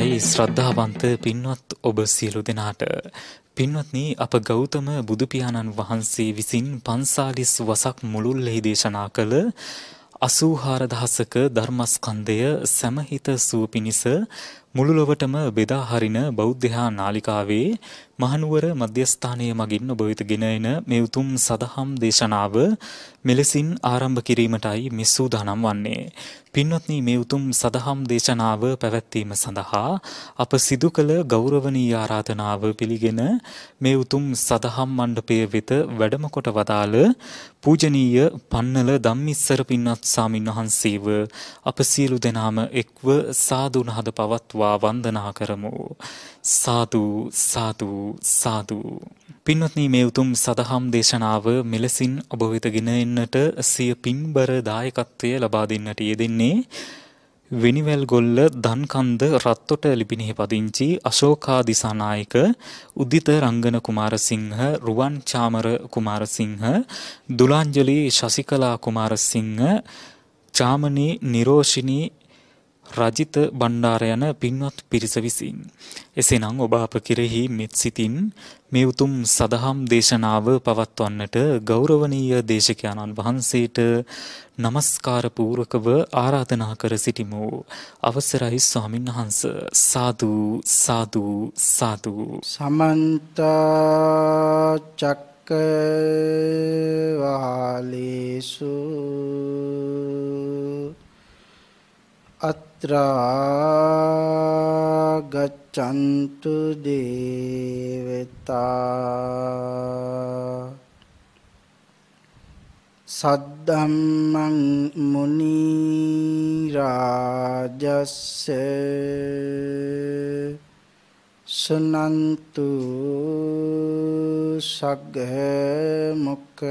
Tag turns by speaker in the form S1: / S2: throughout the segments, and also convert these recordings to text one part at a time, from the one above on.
S1: තෙරුවන් සරණයි ශ්‍රද්ධාවන්ත පින්වත් ඔබ සියලු දෙනාට. පින්වත්නි අප ගෞතම බුදු පියාණන් වහන්සේ විසින් 540 වසක් මුළුල්ලේ දේශනා කළ 84000ක ධර්මස්කන්ධය සමහිත සුව පිනිස මුළු ලොවටම බෙදා හරින බෞද්ධහා නාලිකාවේ මහනුවර මධ්‍යස්ථානයේ මගින් ඔබ වෙත ගෙන එන මේ උතුම් සදහම් දේශනාව මෙලෙසින් ආරම්භ කිරීමටයි මේ සූදානම් වන්නේ. පින්වත්නි මේ උතුම් සදහම් දේශනාව පැවැත්වීම සඳහා අප සිදු කළ ගෞරවනීය ආරාධනාව පිළිගෙන මේ උතුම් සදහම් මණ්ඩපය වෙත වැඩම කොට වදාළ පූජනීය පන්නල ධම්මිස්සර පින්වත් සාමින් වහන්සේව අප සියලු දෙනාම එක්ව සාදු නහද පවත්වා වන්දනා කරමු. සාදු සාදු සාදු. පින්වත්නි මේ උතුම් සදහම් දේශනාව මෙලෙසින් ඔබ වෙත ගෙන එන්නට සිය පින්බර දායකත්වය ලබා දෙන්නට යෙදෙන්නේ වෙනිවැල් ගොල්ල ධන්කන්ද රත්තොට ලිපිනෙහි පදිංචි අශෝකා දිසානායක උදිත රංගන කුමාරසිංහ රුවන් චාමර කුමාරසිංහ දුලාංජලි ශසිකලා කුමාරසිංහ චාමනී නිරෝෂිනී රජිත බණ්ඩාර යන පින්වත් පිරිස විසින්. එසේනම් ඔබ අප කෙරෙහි මෙත් සිතින් මේ උතුම් සදහම් දේශනාව පවත්වන්නට ගෞරවනීය දේශකයන්න් වහන්සේට নমස්කාර පූර්වකව ආරාධනා කර සිටිමු. අවසරයි ස්වාමින් වහන්ස. සාදු සාදු සාදු.
S2: සමන්ත චක්ක වහලේසු අත්‍රා ගච්ඡන්තු දේවතා සද්දම්මං මුනි රාජස්ස සනන්තු සග්ග මොක්කදං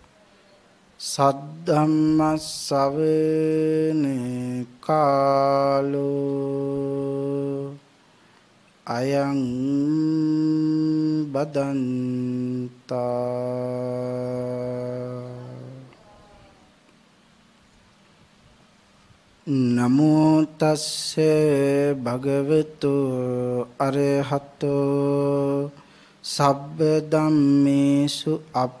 S2: සද්ධම්මස්සවන කාලෝ අයං බදන්තා නමෝ තස්සේ භගවතු අරහතෝ සබ්බ ධම්මේසු අප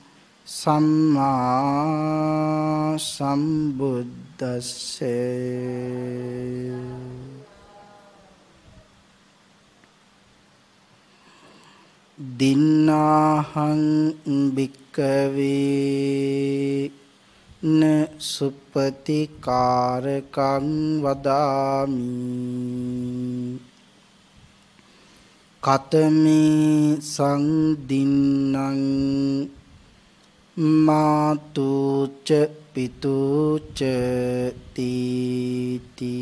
S2: සම්මා සම්බුද්දස්සේ. දින්නාහං භික්කවේ න සුපතිකාරකං වදාමි. කතමේ සංදින්නං මාතුච පිතුච තීති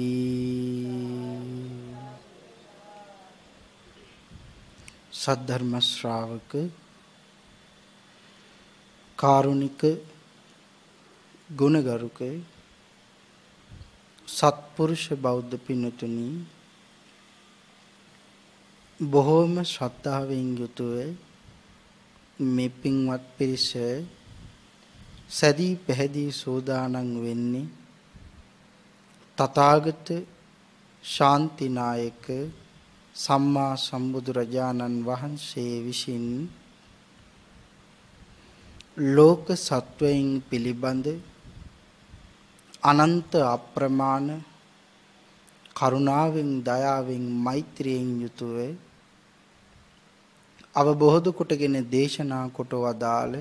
S2: සද්ධර්ම ශ්‍රාවක කාරුණික ගුණගරුක සත්පුරුෂ බෞද්ධ පින්නතුනි බොහෝම ශ්‍රද්ධාවෙන් යුතුව මේ පින්වත් පිරිස සැදී පැහැදී සෝදානම් වෙන්නේ තථාගත ශාන්තිනායක සම්මා සම්බුදුරජාණන් වහන්සේ විසින් ලෝක සත්වයින් පිළිබඳ අනන්ත අප්‍රමාණ කරුණාවෙන් දයාවෙන් මෛත්‍රියෙන් යුතුව අවබෝධ කොටගෙන දේශනා කොට වදාළ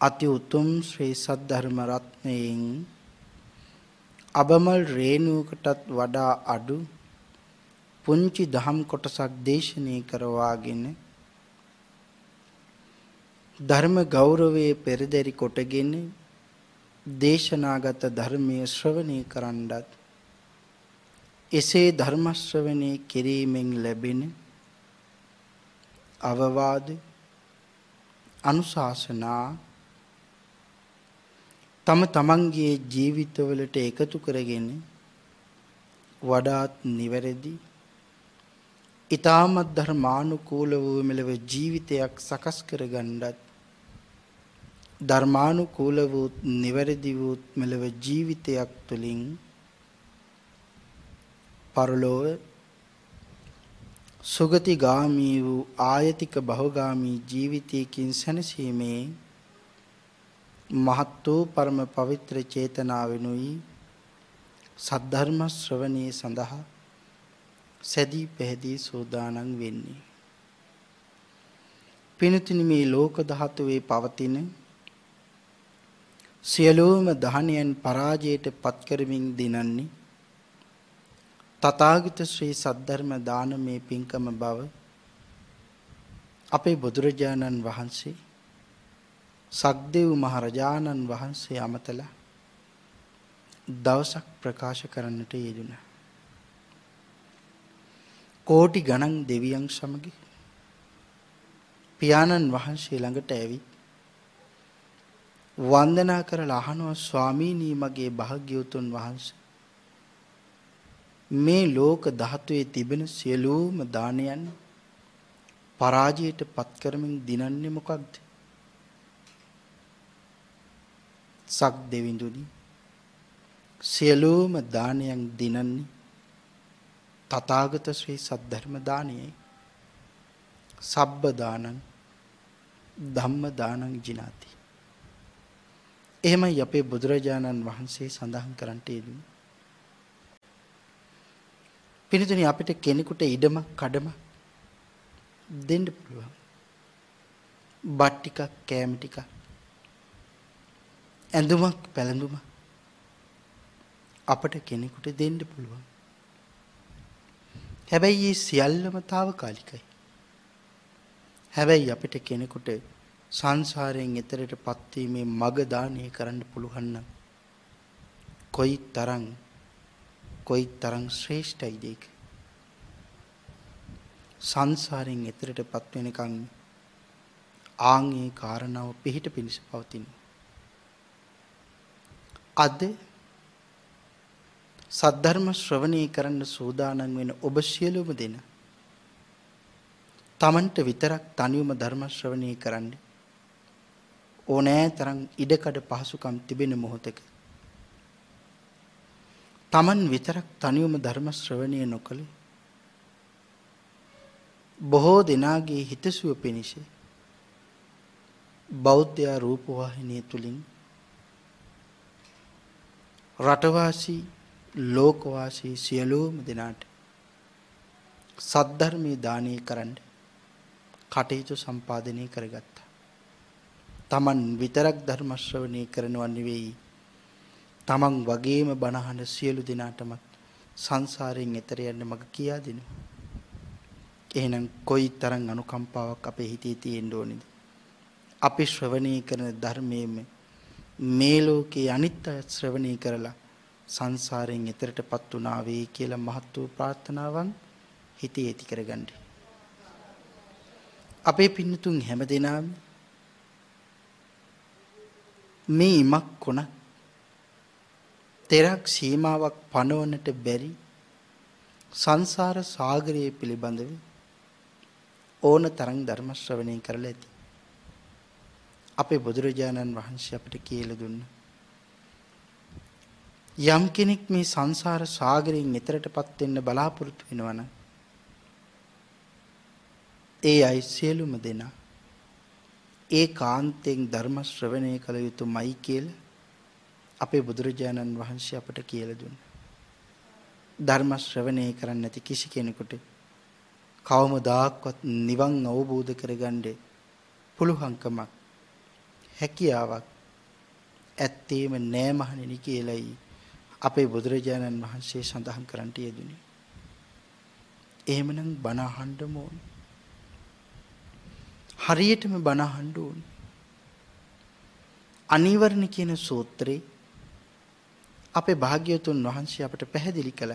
S2: අති උතුම් ශ්‍රී සද්ධර්ම රත්නයෙන් අබමල් රේණුවකටත් වඩා අඩු පුංචි දහම් කොටසක් දේශනය කරවාගෙන ධර්ම ගෞරවයේ පෙරදරි කොටගෙන දේශනාගත ධර්මයේ ශ්‍රවණය කරන්නත් එසේ ධර්ම ශ්‍රවණය කිරීමෙන් ලැබෙන අවවාද අනුශාසනා තම තමන්ගේ ජීවිතවලට එකතු කරගෙන වඩාත් නිවැරදි ඊ타මත් ධර්මානුකූල වූ මෙලව ජීවිතයක් සකස් කරගන්නත් ධර්මානුකූල වූ නිවැරදි වූ මෙලව ජීවිතයක් තුළින් පරලෝව සුගතිගාමී වූ ආයතික බහුගාමී ජීවිතයකින් සැනසීමේ මහත් වූ පරම පවිත්‍ර චේතනාවෙනුයි සද්ධර්ම ශ්‍රවණයේ සඳහා සැදී පැහැදී සෝදානම් වෙන්නේ. පිනතුනි මේ ලෝක ධාතුවේ පවතින සියලුම දහනයන් පරාජයට පත් කරමින් දිනන්නේ තථාගත ශ්‍රී සද්ධර්ම දානමේ පින්කම බව අපේ බුදුරජාණන් වහන්සේ සක්දෙව් මහරජාණන් වහන්සේ අමතලා දවසක් ප්‍රකාශ කරන්නට යෙදුණා. කෝටි ගණන් දෙවියන් සමග පියාණන් වහන්සේ ළඟට ඇවිත් වන්දනා කරලා අහනවා ස්වාමීනී මගේ භාග්‍යවතුන් වහන්සේ මේ ලෝක ධාතුවේ තිබෙන සියලුම දානයන් පරාජයට පත් කරමින් දිනන්නේ මොකක්ද? සක් දෙවිඳුනි සියලුම දානයන් දිනන්නේ තථාගත ශ්‍රී සද්ධර්ම දානයයි. සබ්බ දානං ධම්ම දානං ජිනාති. එහෙමයි අපේ බුදුරජාණන් වහන්සේ සඳහන් කරන්නට යෙදුනේ. පිළිතුරේ අපිට කෙනෙකුට ඉඩම කඩම දෙන්න පුළුවන්. බත් ටිකක් කෑම ටිකක් ඇඳුමක් පැළඳුමක් අපට කෙනෙකුට දෙන්න පුළුවන්. හැබැයි මේ සියල්ලම తాවකාලිකයි. හැබැයි අපිට කෙනෙකුට සංසාරයෙන් එතරට පත්වීමේ මග දානය කරන්න පුළුවන් නම් කොයි තරම් කොයි තරම් ශ්‍රේෂ්ඨයිද ඒක සංසාරයෙන් එතරට පත් වෙනකන් ආන්ගේ කාරණාව පිහිට පිණිස පවතින අද සද්ධර්ම ශ්‍රවණය කරන්න සූදානම් වෙන ඔබ සියලුම දෙනා තමන්ට විතරක් තනියම ධර්ම ශ්‍රවණය කරන්න ඕනෑ තරම් ඉඩකඩ පහසුකම් තිබෙන මොහොතක. තමන් විතරක් තනියම ධර්ම ශ්‍රවණය නොකළ බොහෝ දෙනාගේ හිතසුව පිණිස බෞද්ධ රූපවාහිනිය තුලින් රටවාසී ලෝකවාසී සියලුම දෙනාට සද්ධර්මයේ දානය කරන්න කටයුතු සම්පාදනය කරගත්තා. Taman විතරක් ධර්ම ශ්‍රවණය කරනව නෙවෙයි. Taman වගේම බණහන සියලු දෙනාටම සංසාරයෙන් එතර යන්න මඟ කියා දෙනවා. එහෙනම් කොයි තරම් අනුකම්පාවක් අපේ හිතේ තියෙන්න ඕනේද? අපි ශ්‍රවණය කරන ධර්මයේම මේ ලෝකේ අනිත් අය ශ්‍රවණය කරලා සංසාරයෙන් එතරටපත් වුණා වේ කියලා මහත් වූ ප්‍රාර්ථනාවන් හිතේ ඇති කරගන්න. අපේ පින්නතුන් හැමදෙනාම මේ ඉමක් කොන තෙරක් සීමාවක් පනවන්නට බැරි සංසාර සාගරයේ පිළිබඳව ඕන තරම් ධර්ම ශ්‍රවණය කරලා ඇති. අපේ බුදුරජාණන් වහන්සේ අපිට කියලා දුන්නා යම් කෙනෙක් මේ සංසාර සාගරයෙන් එතරටපත් වෙන්න බලාපොරොත්තු වෙනවනම් ඒ අය සියලුම දෙනා ඒ කාන්තෙන් ධර්ම ශ්‍රවණය කළ යුතුමයි කියලා අපේ බුදුරජාණන් වහන්සේ අපට කියලා දුන්නා. ධර්ම ශ්‍රවණය කරන්නේ නැති කිසි කෙනෙකුට කවමදාක්වත් නිවන් අවබෝධ කරගන්න පුළුවන්කමක් හැකියාවක් ඇත්තේම නෑ මහණෙනි කියලයි අපේ බුදුරජාණන් වහන්සේ සඳහන් කරන්නට යෙදුනේ. එහෙමනම් බණ අහන්න ඕනේ. හරියටම බණ අහන්න ඕනේ. අනිවර්ණ කියන සූත්‍රේ අපේ භාග්‍යවතුන් වහන්සේ අපට පැහැදිලි කළ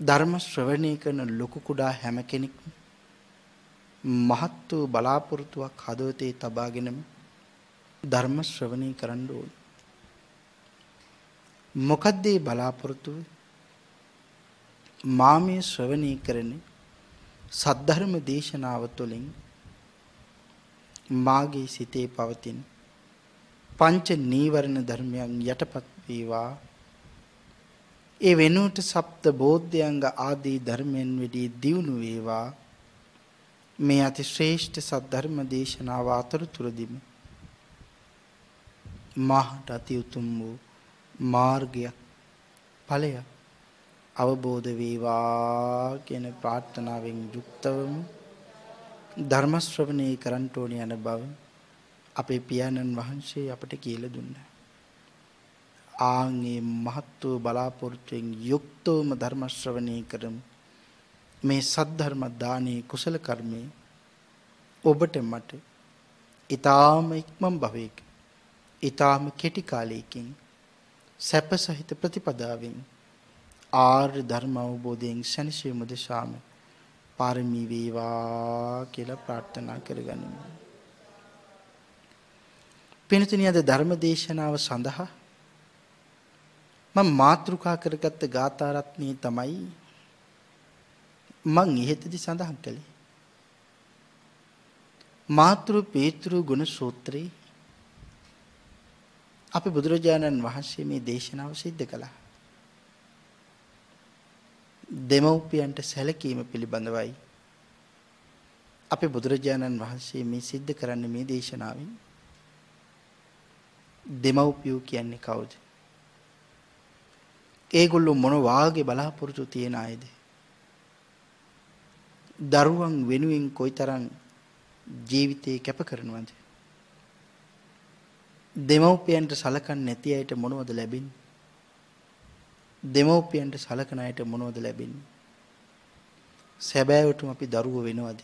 S2: ධර්ම ශ්‍රවණය කරන ලොකු කුඩා හැම කෙනෙක්ම මහත් වූ බලාපොරොත්තුවක් හදවතේ තබාගෙනම ධර්ම ශ්‍රවණය කරන්න ඕනේ. මොකද්ද මේ බලාපොරොත්තුව? මා මේ ශ්‍රවණය කරන සද්ධර්ම දේශනාව තුළින් මාගේ සිතේ පවතින පංච නීවරණ ධර්මයන් යටපත් වේවා ඒ වෙනුවට සප්ත බෝධ්‍යංග ආදී ධර්මයන් වෙදී දියුණු වේවා මේ අති ශ්‍රේෂ්ඨ සද්ධර්ම දේශනාව අතරතුරදීම මහට අති උතුම් වූ මාර්ගයක් ඵලයක් අවබෝධ වේවා කියන ප්‍රාර්ථනාවෙන් යුක්තවම ධර්ම ශ්‍රවණය කරන්න ඕනේ යන බව අපේ පියාණන් වහන්සේ අපට කියලා දුන්නා. ආන්ගේ මහත් වූ බලාපොරොත්තුෙන් යුක්තවම ධර්ම ශ්‍රවණය කරමු. මේ සද්ධර්ම දානයේ කුසල කර්මයේ ඔබට මට ඊ타ම ඉක්මන් භවයක ඊ타ම කෙටි කාලයකින් සැප සහිත ප්‍රතිපදාවෙන් ආර්ය ධර්ම අවබෝධයෙන් සැනසීම දෙසාම පාරමී වේවා කියලා ප්‍රාර්ථනා කරගනිමු. පින්තුණිය අද ධර්ම දේශනාව සඳහා මම මාතෘකා කරගත්ත ගාථා රත්නිය තමයි මං ඉහෙතදී සඳහන් කළේ. මාතෘ පේතෘ ගුණ සූත්‍රයේ අපි බුදුරජාණන් වහන්සේ මේ දේශනාව සිද්ධ කළා. දෙමව්පියන්ට සැලකීම පිළිබඳවයි අපි බුදුරජාණන් වහන්සේ මේ සිද්ධ කරන්න මේ දේශනාවෙන් දෙමව්පියෝ කියන්නේ කවුද? ඒගොල්ලෝ මොන වාගේ බලාපොරොත්තු තියන අයද? දරුවන් වෙනුවෙන් කොයිතරම් ජීවිතේ කැප කරනවද? දෙමව්පියන්ට සලකන්නේ නැති අයට මොනවද ලැබෙන්නේ? දෙමව්පියන්ට සලකන අයට මොනවද ලැබෙන්නේ? සැබෑවටම අපි දරුවෝ වෙනවද?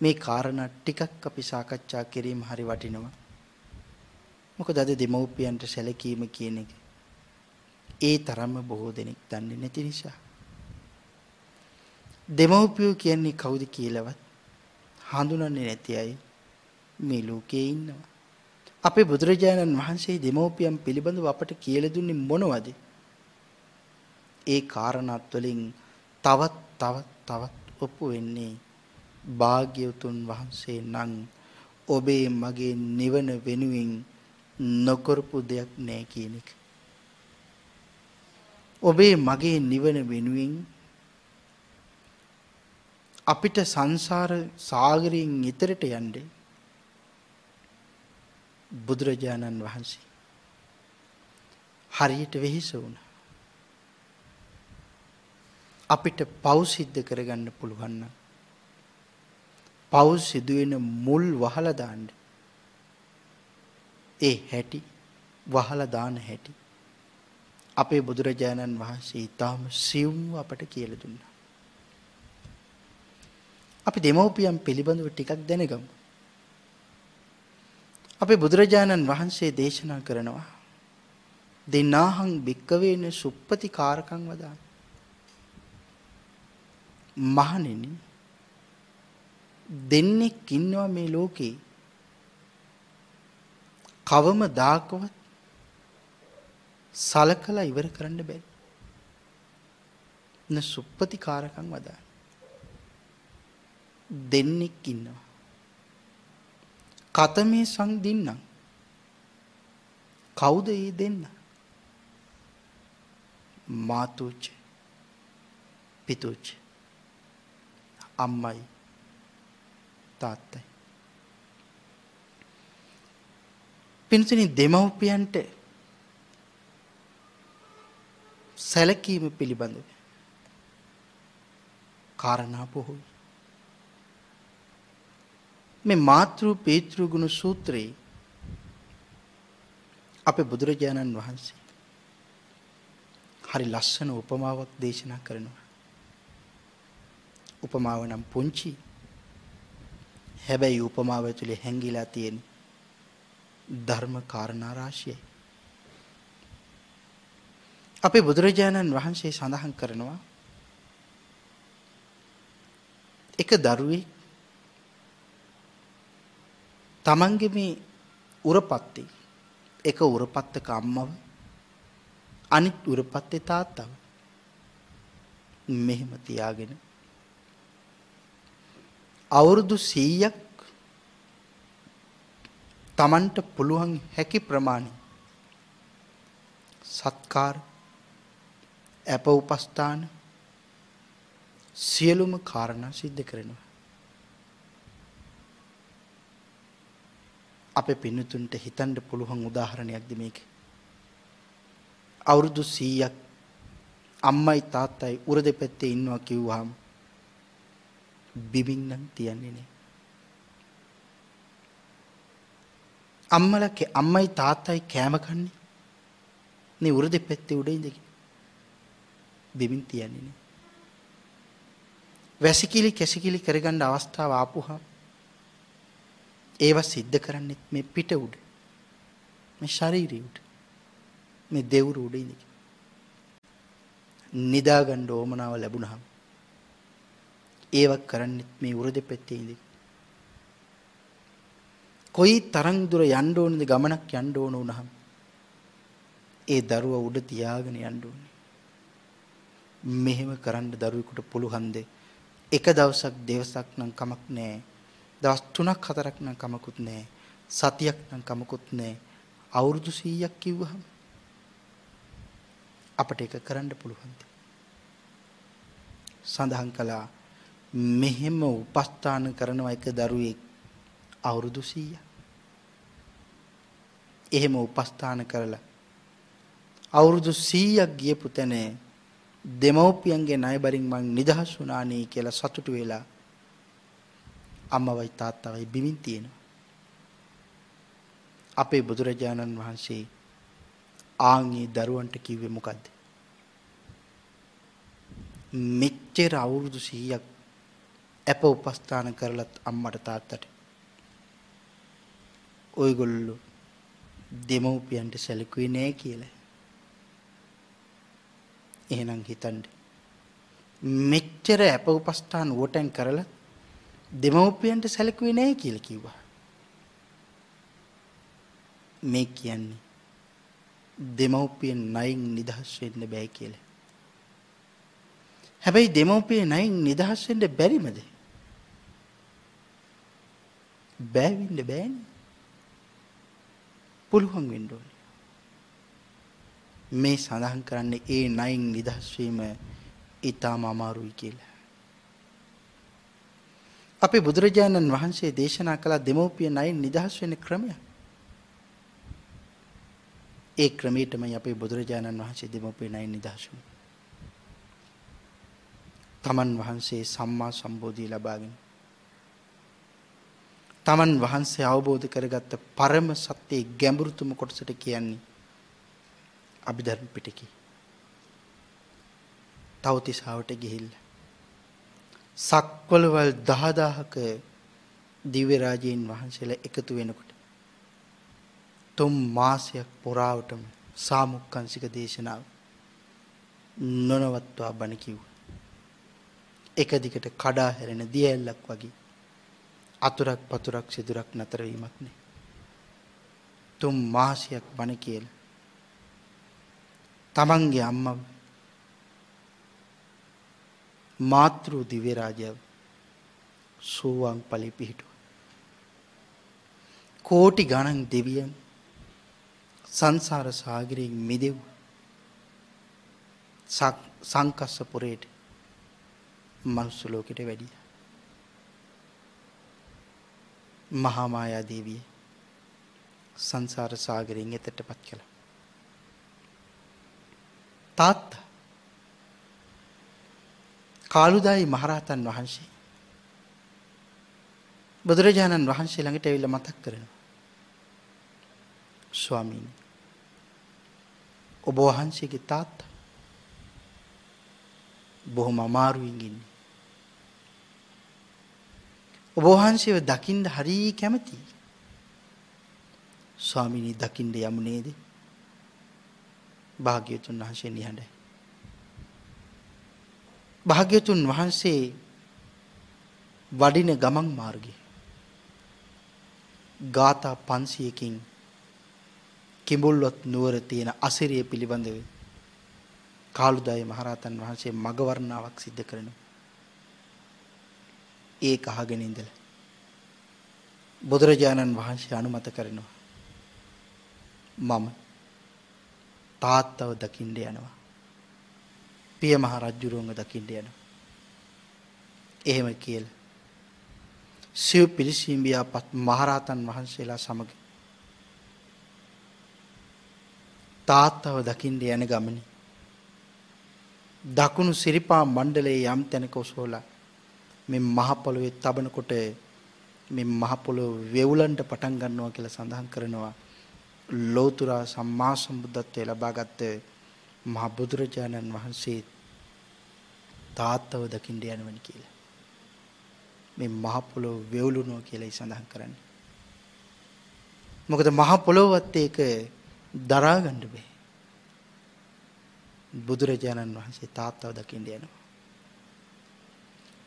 S2: මේ කාරණා ටිකක් අපි සාකච්ඡා කිරීම හරි වටිනවා. මොකද අද දෙමව්පියන්ට සැලකීම කියන එක ඒ තරම්ම බොහෝ දෙනෙක් දන්නේ නැති නිසා. දෙමව්පියෝ කියන්නේ කවුද කියලාවත් හඳුනන්නේ නැති අය මේ ලෝකේ ඉන්නවා. අපේ බුදුරජාණන් වහන්සේ දෙමෝපියන් පිළිබඳව අපට කියලා දුන්නේ මොනවද? ඒ කාරණාත් වලින් තවත් තවත් තවත් ඔප්පු වෙන්නේ භාග්‍යවතුන් වහන්සේ නම් ඔබේ මගේ නිවන වෙනුවෙන් නොකරපු දෙයක් නෑ කියන එක. ඔබේ මගේ නිවන වෙනුවෙන් අපිට සංසාර සාගරයෙන් ඈතරට යන්නේ බුදුරජාණන් වහන්සේ හරියට වෙහෙස වුණ. අපිට පව් සිද්ධ කරගන්න පුළුවන් නම් පව් සිදුවෙන මුල් වහලා දාන්න. ඒ හැටි වහලා දාන හැටි අපේ බුදුරජාණන් වහන්සේ ඊටාම සියුම්ව අපට කියලා දුන්නා. අපි දෙමව්පියන් පිළිබඳව ටිකක් දැනගමු. අපේ බුදුරජාණන් වහන්සේ දේශනා කරනවා දෙන්නාහං භික්කවේන සුප්පති කාරකං වදාන. මහණෙනි දෙන්නෙක් ඉන්නවා මේ ලෝකේ කවම දාකවත් සලකලා ඉවර කරන්න බැරි. න සුප්පති කාරකං වදාන. දෙන්නෙක් ඉන්නවා. කතමේ සංදින්නම්. කවුද ඒ දෙන්න? මාතුච්ච පිතුච්ච අම්මයි තාත්තයි. පින්සිනි දෙමව්පියන්ට සැලකීම පිළිබඳව කාරණා බොහෝයි. මේ මාතෘ පේතෘ ගුණ සූත්‍රයේ අපේ බුදුරජාණන් වහන්සේ හරි ලස්සන උපමාවක් දේශනා කරනවා. උපමාව නම් පුංචි. හැබැයි උපමාව ඇතුලේ හැංගිලා තියෙන ධර්ම කාරණා රාශියයි. අපේ බුදුරජාණන් වහන්සේ සඳහන් කරනවා එක දරුවෙක් තමන්ගේ මේ උරපත්තේ එක උරපත්තක අම්මව අනිත් උරපත්තේ තාත්තව මෙහෙම තියාගෙන අවුරුදු 100ක් තමන්ට පුළුවන් හැකි ප්‍රමාණය සත්කාර අප උපස්ථාන සියලුම කාරණා සිද්ධ කරනවා. අපේ පින්නතුන්ට හිතන්න පුළුවන් උදාහරණයක්ද මේක. අවුරුදු 100ක් අම්මයි තාත්තයි උර දෙපැත්තේ ඉන්නවා කිව්වහම බිබින් නම් තියන්නේ නෑ. අම්මලා අම්මයි තාත්තයි කෑම කන්නේ. නේ උර දෙපැත්තේ උඩ ඉඳගෙන. බිබින් තියන්නේ නෑ. වැසිකිලි කැසිකිලි කරගන්න අවස්ථාව ආපුහම ඒවා සිද්ධ කරන්නෙත් මේ පිට උඩ. මේ ශරීරය උඩ. මේ දෙවුරු උඩ ඉඳගෙන. නිදාගන්න ඕමනාව ලැබුණහම ඒවක් කරන්නෙත් මේ උර දෙපැත්තේ ඉඳගෙන. කොයි තරම් දුර යන්න ඕනද ගමනක් යන්න ඕන වුණහම ඒ දරුවා උඩ තියාගෙන යන්න ඕනේ. මෙහෙම කරන්න දරුවෙකුට පුළුවන්ද? එක දවසක් දවසක් නම් කමක් නැහැ. දවස් 3ක් 4ක් නම් කමකුත් නැහැ. සතියක් නම් කමකුත් නැහැ. අවුරුදු 100ක් කිව්වහම අපට ඒක කරන්න පුළුවන්ද? සඳහන් කළා මෙහෙම උපස්ථාන කරන එක දරුවෙක් අවුරුදු 100ක්. එහෙම උපස්ථාන කරලා අවුරුදු 100ක් ගියපු තැන දෙමව්පියන්ගේ ණයබරින් මං නිදහස් වුණානේ කියලා සතුටු වෙලා අම්මවයි තාත්තවයි බිමින් තියෙනවා. අපේ බුදුරජාණන් වහන්සේ ආන්ගේ දරුවන්ට කිව්වේ මොකද්ද? මෙච්චර අවුරුදු 100ක් අප උපස්ථාන කරලත් අම්මට තාත්තට ඔයගොල්ලෝ දෙමව්පියන්ට සැලකුවේ නෑ කියලා. එහෙනම් හිතන්න. මෙච්චර අප උපස්ථාන වටෙන් කරලා දෙමව්පියන්ට සැලකුවේ නෑ කියලා කිව්වා. මේ කියන්නේ දෙමව්පියන් ණයින් නිදහස් වෙන්න බෑ කියලා. හැබැයි දෙමව්පිය ණයින් නිදහස් වෙන්න බැරිමද? බෑවින්න බෑනේ. පුළුවන් වෙන්න ඕනේ. මේ සඳහන් කරන්නේ ඒ නයින් නිදහස් වීම ඊටාම අමාරුයි කියලා. අපේ බුදුරජාණන් වහන්සේ දේශනා කළ දෙමෝපිය නයින් නිදහස් වෙන ක්‍රමය. ඒ ක්‍රමයටමයි අපේ බුදුරජාණන් වහන්සේ දෙමපේ නයින් නිදහසුනේ. තමන් වහන්සේ සම්මා සම්බෝධිය ලබාගෙන තමන් වහන්සේ අවබෝධ කරගත්ත පරම සත්‍යයේ ගැඹුරුතුම කොටසට කියන්නේ අභිධර්ම පිටකේ. තවතිසාවට ගිහිල්ලා සක්වලවල් 10000ක දිව්‍ය රාජීන් වහන්සේලා එකතු වෙනකොට තුන් මාසයක් පුරාවටම සාමුක්කංශික දේශනාව නොනවත්වා බණ කිව්වා. එක දිගට කඩා හැරෙන දියැලක් වගේ අතුරක් පතුරක් සිදුරක් නතර වීමක් නෑ. තුන් මාසයක් බණ කියලා. තමන්ගේ අම්මව මාතෘ දිව්‍ය රාජාව සෝවාන් ඵලෙ පිහිටුව. කෝටි ගණන් දෙවියන් සංසාර සාගරයෙන් මිදෙව් සංකස්සපුරයට මනුස්ස ලෝකෙට වැඩිය. මහා මායා දේවිය සංසාර සාගරයෙන් එතටපත් කළා. තාත්තා කාළුදායි මහරහතන් වහන්සේ බුදුරජාණන් වහන්සේ ළඟට ඇවිල්ලා මතක් කරනවා. ස්වාමීනි ඔබ වහන්සේගේ තාත්තා බොහොම අමාරුවෙන් ඉන්නේ. ඔබ වහන්සේව දකින්න හරි කැමතියි. ස්වාමීනි දකින්න යමු නේද? භාග්‍යතුන් වහන්සේ නිහඬයි. භාග්‍යතුන් වහන්සේ වඩින ගමන් මාර්ගය ගාථා 500කින් කිඹුල්වත් නුවර තියෙන අසිරිය පිළිබඳව කාළුදායි මහරහතන් වහන්සේ මග වර්ණාවක් සිද්ධ කරනවා. ඒක අහගෙන ඉඳලා බුදුරජාණන් වහන්සේ අනුමත කරනවා. මම තාත්තව දකින්න යනවා. පිය මහ රජුරුවන්ව දකින්න යනවා. එහෙම කියලා සිව් පිළිසිඹියාපත් මහරහතන් වහන්සේලා සමග තාත්තව දකින්න යන ගමනේ දකුණු සිරිපා මණ්ඩලයේ යම් තැනක ඔසවලා මේ මහ පොළොවේ තබනකොට මේ මහ පොළොව වෙවුලන්ට පටන් ගන්නවා කියලා සඳහන් කරනවා ලෝතුරා සම්මා සම්බුද්ධත්වයේ ලබාගත් මහ බුදුරජාණන් වහන්සේ තාත්තව දකින්න යනවනි කියලා. මේ මහ පොළොව වෙවුලුනවා කියලායි සඳහන් කරන්නේ. මොකද මහ පොළොවවත් ඒක දරා ගන්න බෑ. බුදුරජාණන් වහන්සේ තාත්තව දකින්න යනවා.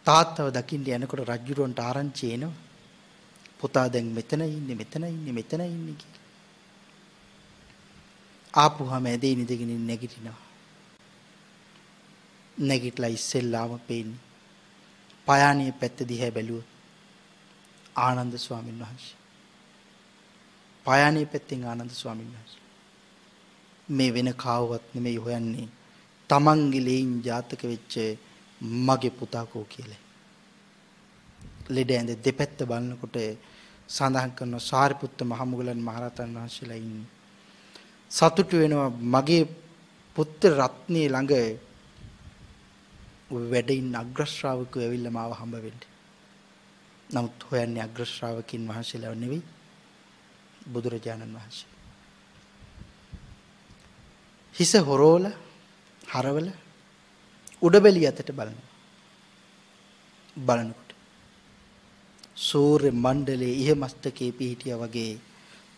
S2: තාත්තව දකින්න යනකොට රජුරවන්ට ආරංචි එනවා. පුතා දැන් මෙතන ඉන්නේ මෙතන ඉන්නේ මෙතන ඉන්නේ කියලා. ආපුහම ඇදේ නිදගෙන නැගිටිනවා. නැගිටලා ඉස්සෙල්ලාම පේන්නේ. පයානිය පැත්ත දිහා බැලුවොත් ආනන්ද ස්වාමීන් වහන්සේ. පයානිය පැත්තෙන් ආනන්ද ස්වාමීන් වහන්සේ. මේ වෙන කාවවත් නෙමෙයි හොයන්නේ. තමන්ගේ ලේන් ජාතක වෙච්ච මගේ පුතා කෝ කියලා. ලෙඩ ඇඳ දෙපැත්ත බලනකොට සඳහන් කරන සාරිපුත්ත මහමුගලන් මහරහතන් වහන්සේලා ඉන්නේ. සතුටු වෙනවා මගේ පුත්‍ර රත්නයේ ළඟ වැඩ ඉන්න අග්‍ර ශ්‍රාවකයෝ ඇවිල්ලා මාව හම්බ වෙන්න. නමුත් හොයන්නේ අග්‍ර ශ්‍රාවකින් වහන්සේලා නෙවෙයි බුදුරජාණන් වහන්සේ. හිස හොරෝල හරවල උඩබැලි අතට බලනවා. බලනකොට සූර්ය මණ්ඩලයේ ඉහ මස්තකයේ පිහිටියා වගේ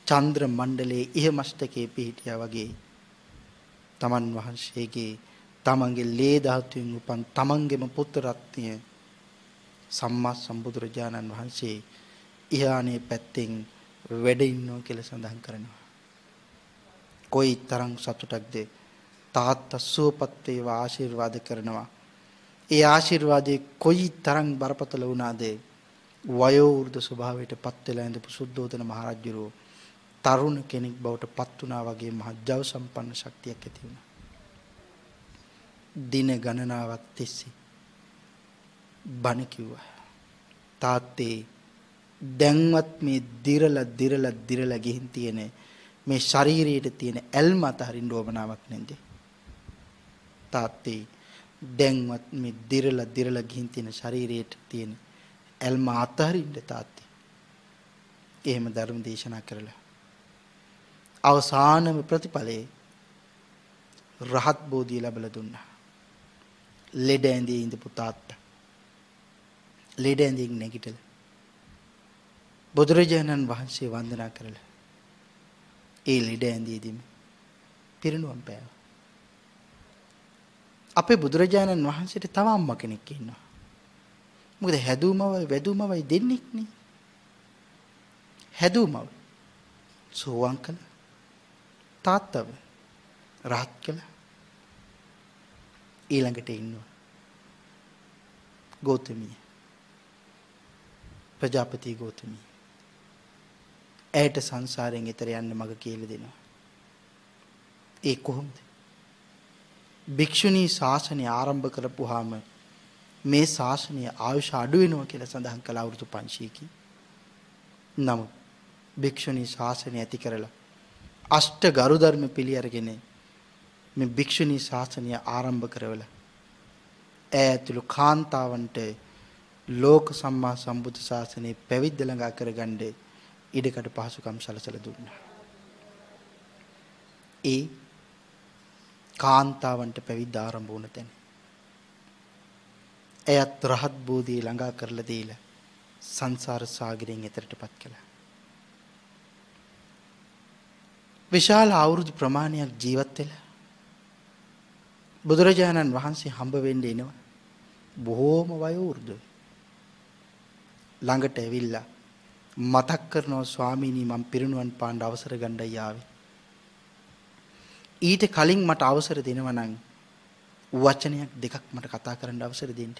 S2: චන්ද්‍ර මණ්ඩලයේ ඉහ මස්තකයේ පිහිටියා වගේ තමන් වහන්සේගේ තමන්ගේ ලේ ධාතුවෙන් උපන් තමන්ගේම පුත්‍ර රත්නය සම්මා සම්බුදුරජාණන් වහන්සේ ඉහානේ පැත්තෙන් වැඩ ඉන්නවා කියලා සඳහන් කරනවා. කොයි තරම් සතුටක්ද තාත්තා සුවපත් වේවා ආශිර්වාද කරනවා. ඒ ආශිර්වාදයේ කොයි තරම් බරපතල වුණාද වයෝ වෘද්ධ ස්වභාවයට පත් වෙලා ඉඳපු සුද්ධෝදන මහරජුරෝ තරුණ කෙනෙක් බවට පත් වුණා වගේ මහ ජව සම්පන්න ශක්තියක් ඇති වුණා. දින ගණනාවක් තිස්සේ බණ කිව්වා. තාත්තේ දැන්වත් මේ දිරලා දිරලා දිරලා ගිහින් තියෙන මේ ශරීරයට තියෙන ඇල්ම අතහරින්න ඕමනාවක් නැන්ද. තාත්තේ දැන්වත් මේ දිරලා දිරලා ගිහින් තියෙන ශරීරයට තියෙන ඇල්ම අතහරින්න තාත්තේ. එහෙම ධර්ම දේශනා කරලා. අවසානම ප්‍රතිඵලයේ රහත් බෝධිය ලැබලා දුන්නා. ලෙඩ ඇඳේ ඉඳපු තාත්තා. ලෙඩ ඇඳින් නැගිටලා බුදුරජාණන් වහන්සේ වන්දනා කරලා ඒ ලෙඩ ඇඳේදීම පිරිනුවම් පෑවා. අපේ බුදුරජාණන් වහන්සේට තව අම්මා කෙනෙක් ඉන්නවා. මොකද හැදුමවයි වැදුමවයි දෙන්නෙක් නේ. හැදුමව සෝවාන් කළ තාත්තව රහත් කළ ඊළඟට ඉන්නවා. ගෝතමිය ප්‍රජාපති ගෝතමිය ඇයට සංසාරයෙන් එතර යන්න මඟ කියල දෙනවා. ඒ කොහොමද. භික්‍ෂුණී ශාසනය ආරම්භ කරපු හාම මේ ශාසනය ආයුෂ අඩුවෙනවා කියල සඳහන් කළ අවුරුදු පංශයකි. නමුත් භික්‍ෂුණී ශාසනය ඇති කරලා. අෂ්ට ගරුධර්ම පිළි අරගෙන මේ භික්‍ෂුණී ශාසනය ආරම්භ කරවල. ඇ ඇතුළු කාන්තාවන්ට ලෝක සම්මා සම්බුද්ධ ශාසනයේ පැවිද්ද ළඟා කරගණ්ඩේ ඉඩකට පහසුකම් සලසල දුන්න. ඒ කාන්තාවන්ට පැවිද්ද ආරම්භ වුණ තැන. ඇයත් රහත් බෝධී ළඟා කරලා දීලා සංසාර සාගරයෙන් එතරට පත් කළා. විශාල අවුරුදු ප්‍රමාණයක් ජීවත් වෙලා බුදුරජාණන් වහන්සේ හම්බ වෙන්න එනවා බොහෝම වයෝවෘද්ධයි. ළඟට ඇවිල්ලා මතක් කරනවා ස්වාමීනී මම පිරිනුවන් පාණ්ඩ අවසර ගණ්ඩයි ආවේ. ඊට කලින් මට අවසර දෙනවා නම් වචනයක් දෙකක් මට කතා කරන්න අවසර දෙන්න.